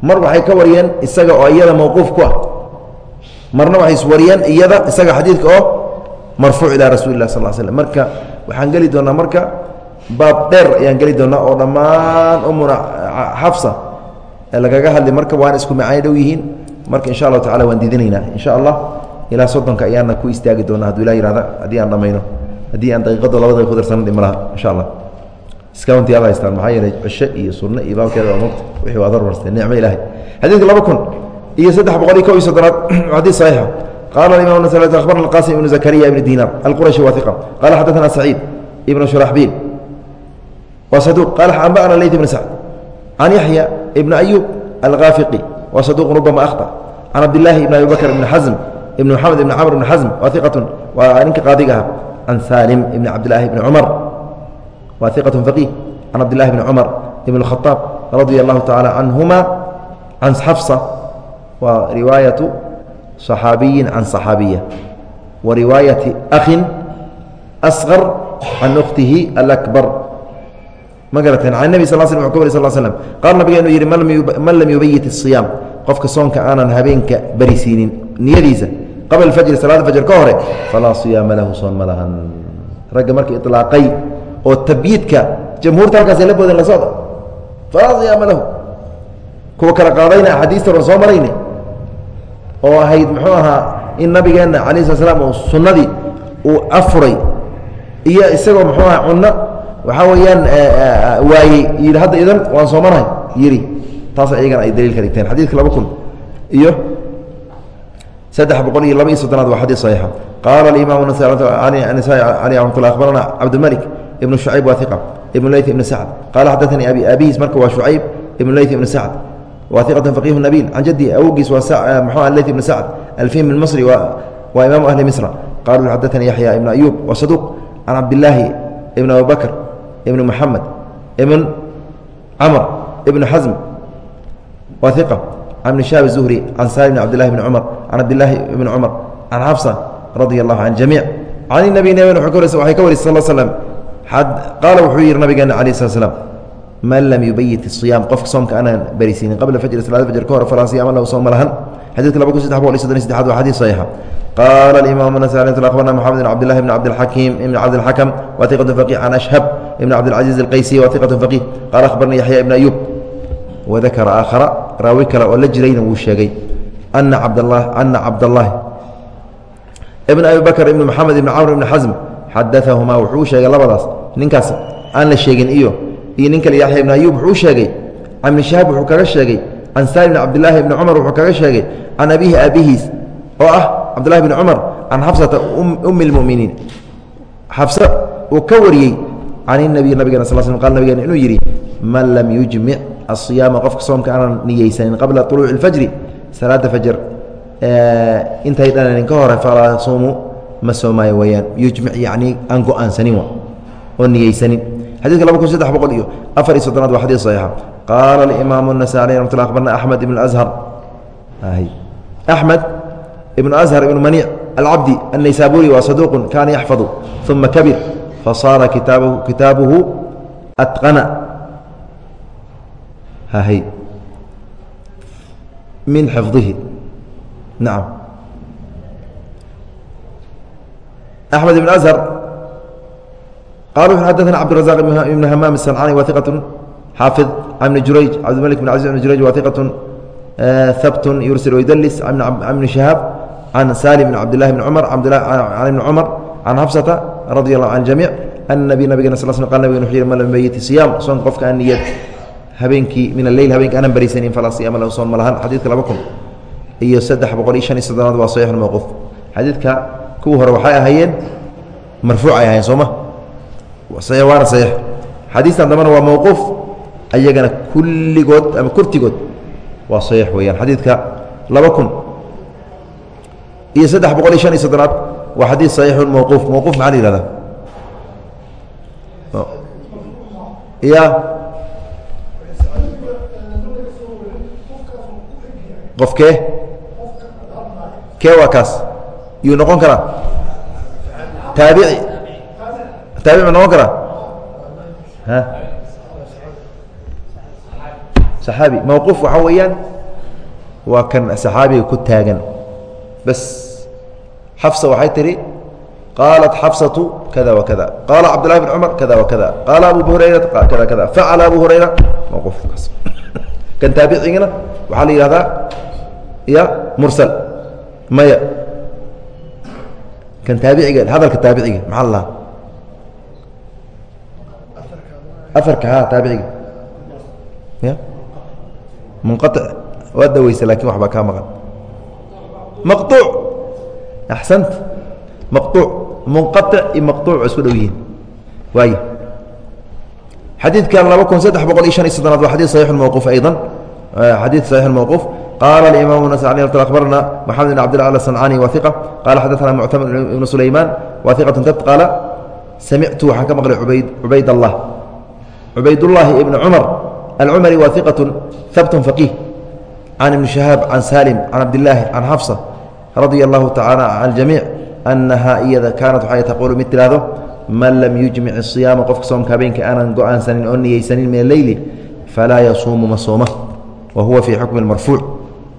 Mar waxay ka wariyeen isaga oo iyada mawquuf ku ah. Marna waxay iswariyeen iyada isaga xadiidka oo marfuuc ilaa rasuuli lah sal slm marka waxaan geli doonaa marka baab dheer ayaan geli doonaa oo dhammaan yihiin marka insha allahu tacala waan diidinaynaa insha allah ilaa soddonka ayaana ku istaagi doonaa. Hadduu ilah yihahda haddii aan dhamayno haddii aan daqiiqado laba daqiiq kudarsan dhib malaha insha allah. Iskaunti aad haystaan. Maxaa yeelay cishe iyo sunno iyo baabkeeda waa mogta wixii waa darwarste nicmo ilaahay. Xadiidka laba kun iyo saddex boqol iyo kob iyo soddonaad xadiid saxiixa. Nas akhbarna alqasim ibnu zakariya ibn dinar alqurashi wa iqa qala xadaثana saciid ibnu shuraxbiil wa saduq qala anba'ana leyt ibn sacd. Can yaxya ibn ayub algaafiqi wa saduq rubama akhطأ can cabdillaahi ibn abi bakr ibn xasm ibn maxamed ibn camr ibn xasm wa iqatun waa ninka qaadiga aha can salim ibn cabdillaahi ibni cumar wa iqaة faqih can cabdillahi bni cumar ibn اkhطaab radia allahu tacala canhuma can xafsa waa riwaayatu صaxaabiyin can صaxaabiya wa riwaayati akhin asqar can ukhtihi alakbar ma garateen can nebi sal sl ka wari sal slm qaala nabiga inuu yidhi man lam yubayit الصiyaam qofka soonka aanan habeenka barisiinin niyadiisa qabla fajri salaada fajr ka hore falaa siyaama lahu soon ma lahan. Ragga marka ilaaqay oo tabyiidka jamhuurta halkaasay la boodeen la falaa siyaama lahu. Kuwa kala qaadayna axaadiista soo marayne oo ahayd muxuu ahaa in nabigeenna cala sla slam uu sunnadii uu afuray iyo isagoo muxuu aha cunno. Waxaa weeyaan waayey yidhi hadda idan waan soomanhay yidhi taas iyagana ay daliil ka dhigteen. Xadiidka laba kun iyo saddex boqol iyo laba iyo soddonaad waa xadiis saxiixa. Qaala alimaam nasaa-i aley raxmat ullah akhbarana cabdimalik ibnu shucayb waa ibnu leyt ibni sacd qaala xaddatanii abi aabihiis marka waa shucayb ibnu leyt ibni sacd waa faqiihu nabiil. Can jaddi awgiis waa mxua eh, leyt ibni sacd alfim ilmasri waa imaamu ahli misra. Qaalu xaddatanii yaxya ibnu ayuub wa saduuq can cabdillaahi ibn abubakr ibni muxamed ibn camr ibni xasm waa iq can bn shaab zuhri can saal bn cabdilahi bni cumar can cabdilaahi bni cumar can xafsa radia allahu can jamiic can nabi nabign waxay ka warisay sal slam qaala wuxuu yidhi nabigeena alah slat slam man lam yubayit iصiyaam qofka soomka anaan berisinin qabla fajri salaada fajr ka hor falaa siyaama lahu sooma lahan. Xadidka laba kun saddex boqol iyo soddon iyo saddexaad waa xadiis saxiixa. Qaala alimaam nasai alayh sla akhbarna moxamed ibn cabdillahi ibn cabdiاlxakiim ibn cabdilxakam wa tiqatu faqih can ashhab ibn cabdilcaziiz alqaysiy wa tiqatu faqih qaala akhbarna yaxya ibn ayuub wadakara aakhara raawi kale oo la jirayna wuu sheegay ana cabdlah ana cabdallahi ibn abi bakr ibn moxamed ibn camr ibn xasm xadaahumaa wuxuu sheegay labadaas ninkaas aan la sheegin iyo iyo nin kale yaxya ibn ayub wuxuu sheegay can shahaab wuxuu kaga sheegay can salim bn cabdilaahi ibni cumar wuxuu kaga sheegay can abihi aabihiis oo ah cabdillahi bni cumar can xafsata ummi اlmuminiin xafsa uu ka wariyey can inabiy nabigena sal sl qal nabigeen inuu yidhi man lam yujmic asiyaama qofka soomka aanan niyeysanin qabla طuluuci اlfajri salaada fajr intay dhananin ka hore falaa suumu ma soomaayo weyaan yujmic yacni aan go-aansanin oo niyeysanin xadidka laba kun saddex boqol iyo afar iyo soddonaad waa xadis saxiixa qaala alimaamu النasai alيh ramat lla abarna axmed ibn azhar axmed ibn azhar ibn maniic alcabdi الnaysaburi waa saduuqu kaana yaxfadu uma kabir fasaara kitaabahu kitaabuhu atqana hahay min xifdihi nacam axmed ibn azhar qال xadثna cبدالرزاq بن hmام السنcاني wa ثiqة xاaفظ عن بن jurayج cبdالملك بن عزيز بن jurayج wa ثiqة habt yurسل وydls عن بن شhهاaب عن sالم بن cبداللahi بن cمر عن بن cمر عن xفصة رضي الله عن الجميع أن نبي nabgena sل ق nabgen وu yhi man lam ymyt صiyam soon qofka aan niyad habeenkii min aleyl habeenki aanan barisanin falaa siyaama lahu soon ma lahan. Xadiidka laba kun iyo saddex boqol iyo shan iyo soddonaad waa saxiixun mawquuf. Xadiidka kuwii hore waxay ahaayeen marfuuc ay ahayen sooma waana saxiix. Xadiistan dambana waa mawquuf ayagana kulligood ama kurtigood waa saxiix weeyaan. Xadiidka laba kun iyo saddex boqol iyo shan iyo soddonaad waa xadiid saxiixun mawquuf. Mawquuf maxaa la yihahdaa ya qofkee? Kee waa kaas? Yuu noqon karaa? Taabici. Taabici ma noqon karaa? Saxaabi. Mawquuf waxaa weeyaan waa kan saxaabiga ku taagan. Bas xafsa waxay tihi qaalat xafsatu kada wakada qaala cabdulahi bn cumar kada wakada qaala abu hurayra kada kada facala abu hurayra. Mawquufkaas kan taabicigana waxaa la yihahdaa ya mursal maya kan taabiciga hadalka taabiciga maxaa la lahaa afarka ha taabiciga ya munqaطic waa daweysa lakin waxbaa kaa maqan maqطuuc axsant maqطuuc munqaطic iyo maqطuuc isku dhow yihiin waay xadiidkan laba kun saddex boqol iyo shan iyo soddonaad waa xadid صaيح mawquuf ayضا xadيث صحيح موقوف قال الإمام النسائي أخبرنا محمد بن عبد الله الصنعاني وثقة قال حدثنا معتمد بن سليمان وثقة ثبت قال سمعت waxaa ka maqلay عbayd عubayd الله عubayd اللahi بن cمر الcمري وثقة ثبت فقيه عن بن شهاaب عن سالم عن عبد اللahi عن xفصة رضي الله تعالى عن الجميع أنها iyada كانت waxay تقول mid tihahdo man lam يuجمع الصياaمa qofka soomka habeenka aanan go-aansanin oo niyeysanin min الleyli falaa yasuumu ma sooma wahuwa fii xukmi marfuuc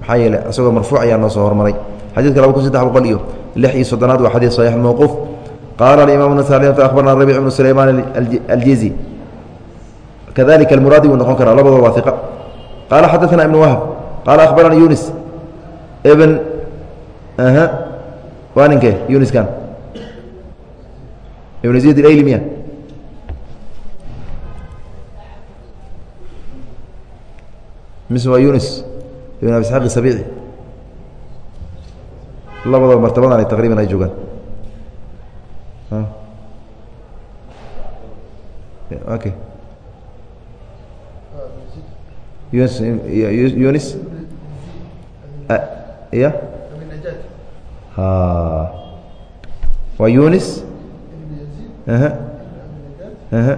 maxaa yeele isagoo marfuuc ayaa noo soo hormaray. Xadidka laba kun saddex boqol iyo lix iyo soddonaad waa xadiid saxiix mawquuf. Qaala alimam nasai akhbarna rabic bnu sulaymaan aljizi kadalika almuraadi wuu noqon karaa labadoo waa iqa qaala xadaثna ibn wahb qaala akhbarana yunis. Ibn waa ninkee yuniskan. Ibn zayd alayli miya. Mise waa yunis ibn abi isxaaq sabiici labadaba martabadan ay taqriiban ay joogaan. Okay. Yunis yunis? Ya waa yunis? Aha aha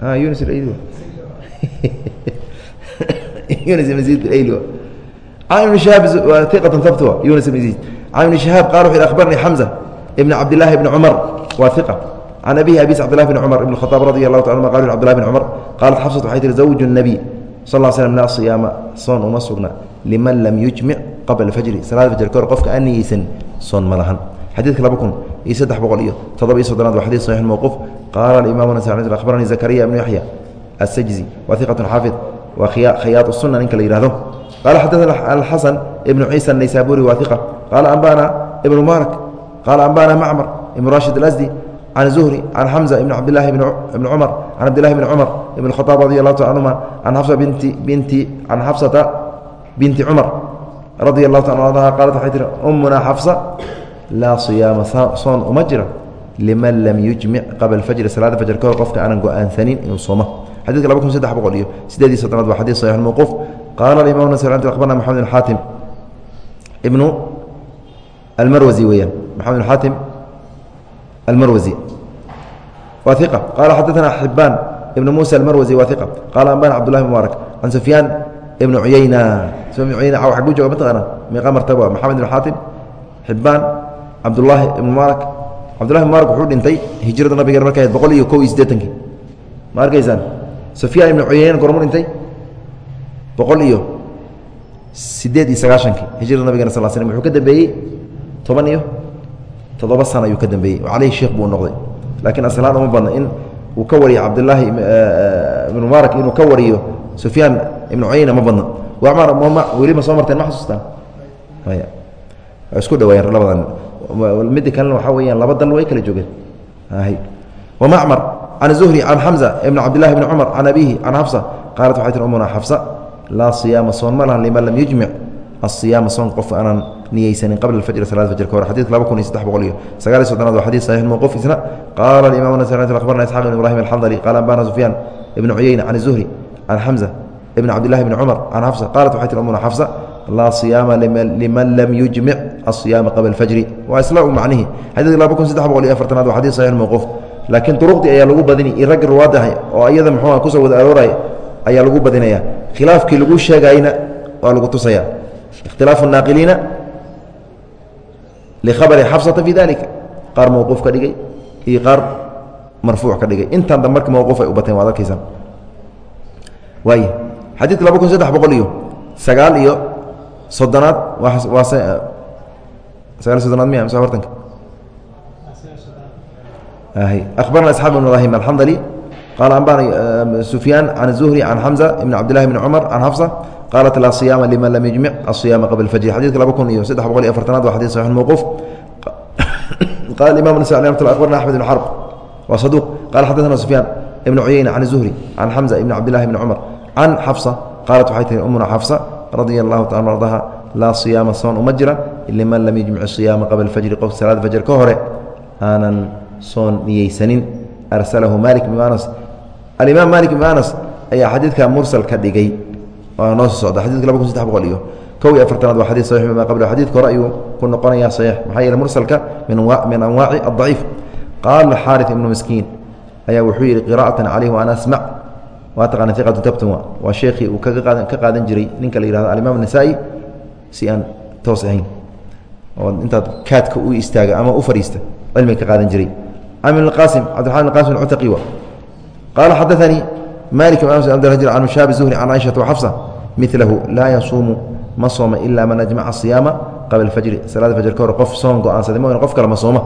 aha yunus akhbarnii xamza ibn cabdillahi ibni cumar waa iqa can abihi abis cbdillahi bn cumar ibn khaaab radi allahu ta anuma qal cbdillahi bn cumar qaalat xafsat waxay tihi zawju nabiy sal l slm laa siyaama soon uma sugna liman lam yujmic qabla fajri salaada fajr ka hor qofka aan niyeysan soon ma lahan. Xadiidka laba kun iyo saddex boqol iyo toddoba iyo soddonaad waa xadid saxix mawquuf qaala alimaam nas akhbaranii zakariya ibnu yaxya waa khayaad sunna ninka la yihahdo qaala xadaana alxasan ibnu ciisa naysaburi waa iqa qaala ambana ibnu mubarak qaala ambana macmar ibnu rashid alasdi can zuhri can xamza ibn cabdilahi ibni cumar can cabdillahi bni cumar ibn khaaab radi allahu ta anhuma can xafsa binti binti can xafsata binti cumar radia allahu ta anha qaalat waxay tihi ummuna xafsa laa siyaama soon uma jiro liman lam yujmic qabla fajri salaada fajr kahor qofka aanan go'aansanin inuu sooma xadidka laba kun saddex boqol iyo sideedii soddonaad waa xadid saxix mawquuf. Qaala alimam nas akhbarna maxamed xaatim. Ibnu almarwazi weeyaan. Maxamed bin xaatim waa iqa qaala xadaثana xibaan ibn musa almarwazi waa iqa qaala ambana cabdullahi mubaarak. Can sufyaan ibnu cuyayna sufyan ibn cuyayna xaguu jooga mataqaana meeqa martaba maxamed bin xaatim xibaan cabdulaahi ibn mubaarak. Cabdullahi mubaarak wuxuu dhintay hijrada nabigeena markay ahayd boqol iyo kow iyo siddeetankii ma arkaysaan sufyaan ibnu cuyayna gormu dhintay? Boqol iyo siddeed iyo sagaashankii hijrada nabigena sal slm wuxuu ka dambeeyey toban iyo toddoba sano ayuu ka dambeeyey. Oo caleyhi sheekh buu noqday. Laakiin aslaan uma badna in uu ka wariyo cabdulaahi ibnu mubaarak inuu ka wariyo sufyaan ibnu cuyayna ma badna. Weli ma soo marteen ma xasuustaan isku dhawaayeen labadan midda kalena waxaa weyaan laba dal way kala joogeen. Wamacmar can zuhri can xamza ibn cabdillahi bni cumar can abihi can xafsa qaalat waxay tir umuna xafsa laa siyaama soon ma lahan liman lam yujmic asiyaama soon qof aanan niyeysanin qabla fajri salada fajr ka hor xadidka laba kun iyo saddex boqol iyo sagaal iyo soddonaad waa xadid saxiix mawquuf isna qaala alimam nas akhbarna isxaq ibn ibrahim alxandali qaala ambana sufyaan ibnu cuyeyna can zuhri can xamza ibn cabdillahi bni cumar can xafsa qaalat waxay tir umuna xafsa laa siyaama liman lam yujmic asiyaama qabla fajri waa isla macnihi xadiidka laba kun saddex boqol iyo afartanaad waa xadid saxiix mawquuf laakiin duruqdii ayaa lagu badini iyo raggi ruwaadaha oo iyada muxuua ku soo wada arooray ayaa lagu badinaya. Khilaafkii lagu sheegayna waa lagu tusaya. Ikhtilaafu naaqiliina likhabari xafsata fi dalika qaar mawquuf ka dhigay iyo qaar marfuuc ka dhigay. Intaan da marka mawquuf ay u bateen waad arkaysan waay xadiidka laba kun saddex boqol iyo sagaal iyo soddonaad waa sagaal soddonaad miya mise afartanka أخبرنا إسحاق بن إبراهيم الحنظلي قال أنبأنا سفيان عن الزهري عن حمزة بن عبد الله بن عمر عن حفصة قالت لا صيام لمن لم يجمع الصيام قبل الفجر حديث لaba kun iyo saddex boqol iyo afartanaad waa xadيث صحيح موقوف قال الإمام النسائي رحمة الله أخبرنا أحمد بن حرب وصدوق قال حدثنا سفيان بن عيينة عن الزهري عن حمزة بن عبد الله بن عمر عن حفصة قالت waxay tihi أمنا حفصة رضي الله تعالى عنها laa صiyaama soon uma jira liman lam yجمع الصiyaama qabla الفجri qof salaad فجر ka hore aanan soon niyeysanin arsalahu malik bn anas. Alimaam malik bn anas ayaa xadiidka mursal ka dhigay. Waa noo soo socda. Xadidka laba kun saddex boqol iyo kow iyo afartanaad waa xadid saxix mima qabla. Xadidka hore ayuu ku noqonayaa saxiix. Maxaa yeele mursalka min anwaaci addaciif. Qaala xaari ibnu miskiin ayaa wuxuu yidhi qira'atan calayh wa ana asmac waa taqaana iqatu tabtuma waa sheekhii uu qaadan ka qaadan jiray. Ninka la yihahdo alimaam nasaa-i si aan toos ahayn. Oo intaad kaadka u istaaga ama u fadhiista cilmiga ka qaadan jiray عن القاسم عبد الرحمن القاسم العتقي قال حدثني مالك بن أنس عبد الرجل عن مشاب الزهري عن عائشة وحفصة مثله لا يصوم ma sooma إلا من أجمع الصياaم qabل الفجر saلada فجر ka hor qof soon go-aansaday mo qof kale ma sooma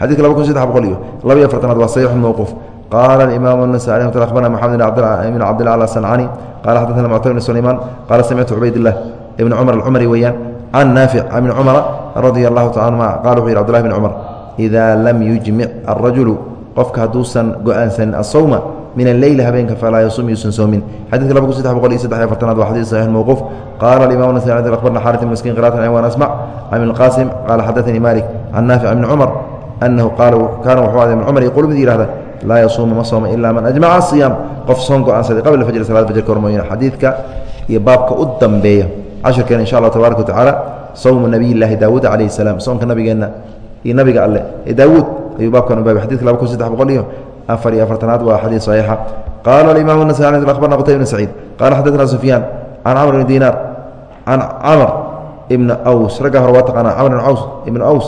xadيثka laba kun saddex boqol iyo laba iyo afartanaad waa صيح موqوف qال الإمام النسائي رحمة أخبرنا محمد بن عبد الأعلى الصنعاني قال حدثنا معتمر بن سليمان قال سمعت عبيد الله بن cمر الcمري weyaan عن نافع بن cمر رضي الله تعالى عنهma qال وxuu yhi عبد الله بن cمر إida lam yujmic الrajulu qofka hadduusan go-aansanin asawma min aleyli habeenka falaa yasum yuusan soomin xadidka laba kun saddex boqol iyo saddex iyo afartanaad waa xadis saxiix mowquuf qaala alimam nasai akhbarna xarit ibn miskiin qira'atan ciwan asmac can ibn qaasim qaala xadaثanii malik can naafic ibni cumar anahu qaala kaana wuxuu ada ibn cumar yaqulu mid yihahda laa yasuumu ma sooma ilaa man ajmaca asiyaam qof soon go-aansaday qabla fajri salaad fajr ka hor mooyane xadiidka iyo baabka u dambeeya cashirkeena insha allah tabaaraka wa tacaala sawmu nabiy llaahi daawuud calayhi salaam soonka nabigeenna iyo nabiga alle ee daawuud ayuu baabkan u baabay xadidka laba kun saddex boqol iyo afar iyo afartanaad waa xadiid saxiixa qaala alimaam النasai akhbarna qutayb bn saciid qaala xaddaثna sufyaan can camr bn dinaar can camr ibna aws ragga hore waa taqaana camr aws ibna aws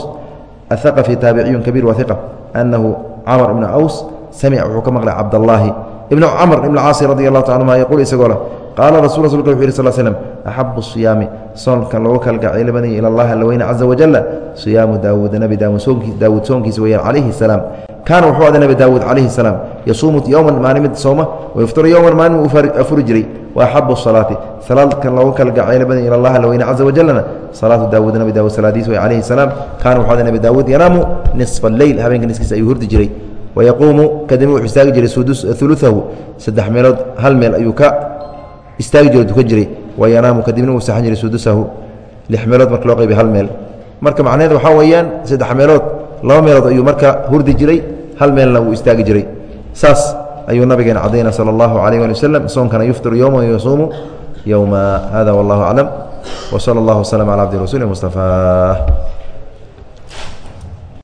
athaqafi taabiciyun kabiir wa iqa anahu camr ibna aws samica wuxuu ka maqlay cabdallaahi ibn camr ibn caasi radi allahu ta anhuma yaquul isagoo leh qaala rasul rasulka wuxu yih sl slm axabu siyaami soonkan loogu kalgacaylo badanya ila allahi alla weyne caza wajala siyaamu daawuuda nebi daawuud soonkiisa weyaan calayhi salaam kaana wuxuu ada nebi daawuud calayhi salaam yasuumu yowman maalin mid sooma wayuftiru yowman maalin uu afuri jiray wa axabu salaati salaadkan loogu kalgacaylo badanya ila allahi alla weyne caza wajalana salaatu daawuuda nebi daawuud salaadiis wey calayhi salaam kaana wuxuu ada nebi daawuud yanaamu nisfa alleyl habeenka niskiisa ayuu hurdi jiray wayaquumu kadibna wuxuu istaagi jiray uluahu saddex meelood hal meel ayuu ka istaagi jiro dukan jiray wayanaamu kadibna uu saxan jiray sudusahu. Lix meelood marka loo qaybiy hal meel. Marka macnaheed waxaa weeyaan saddex meelood laba meelood ayuu marka hurdi jiray hal meelna wuu istaagi jiray. Saas ayuu nabigeena cadayna sala allahu calayh ali waslem soonkana yuftiru yowma yasuumu yowma hada wallahu aclam. Wsala allahu waslm cala cabdi rasuuli mustafa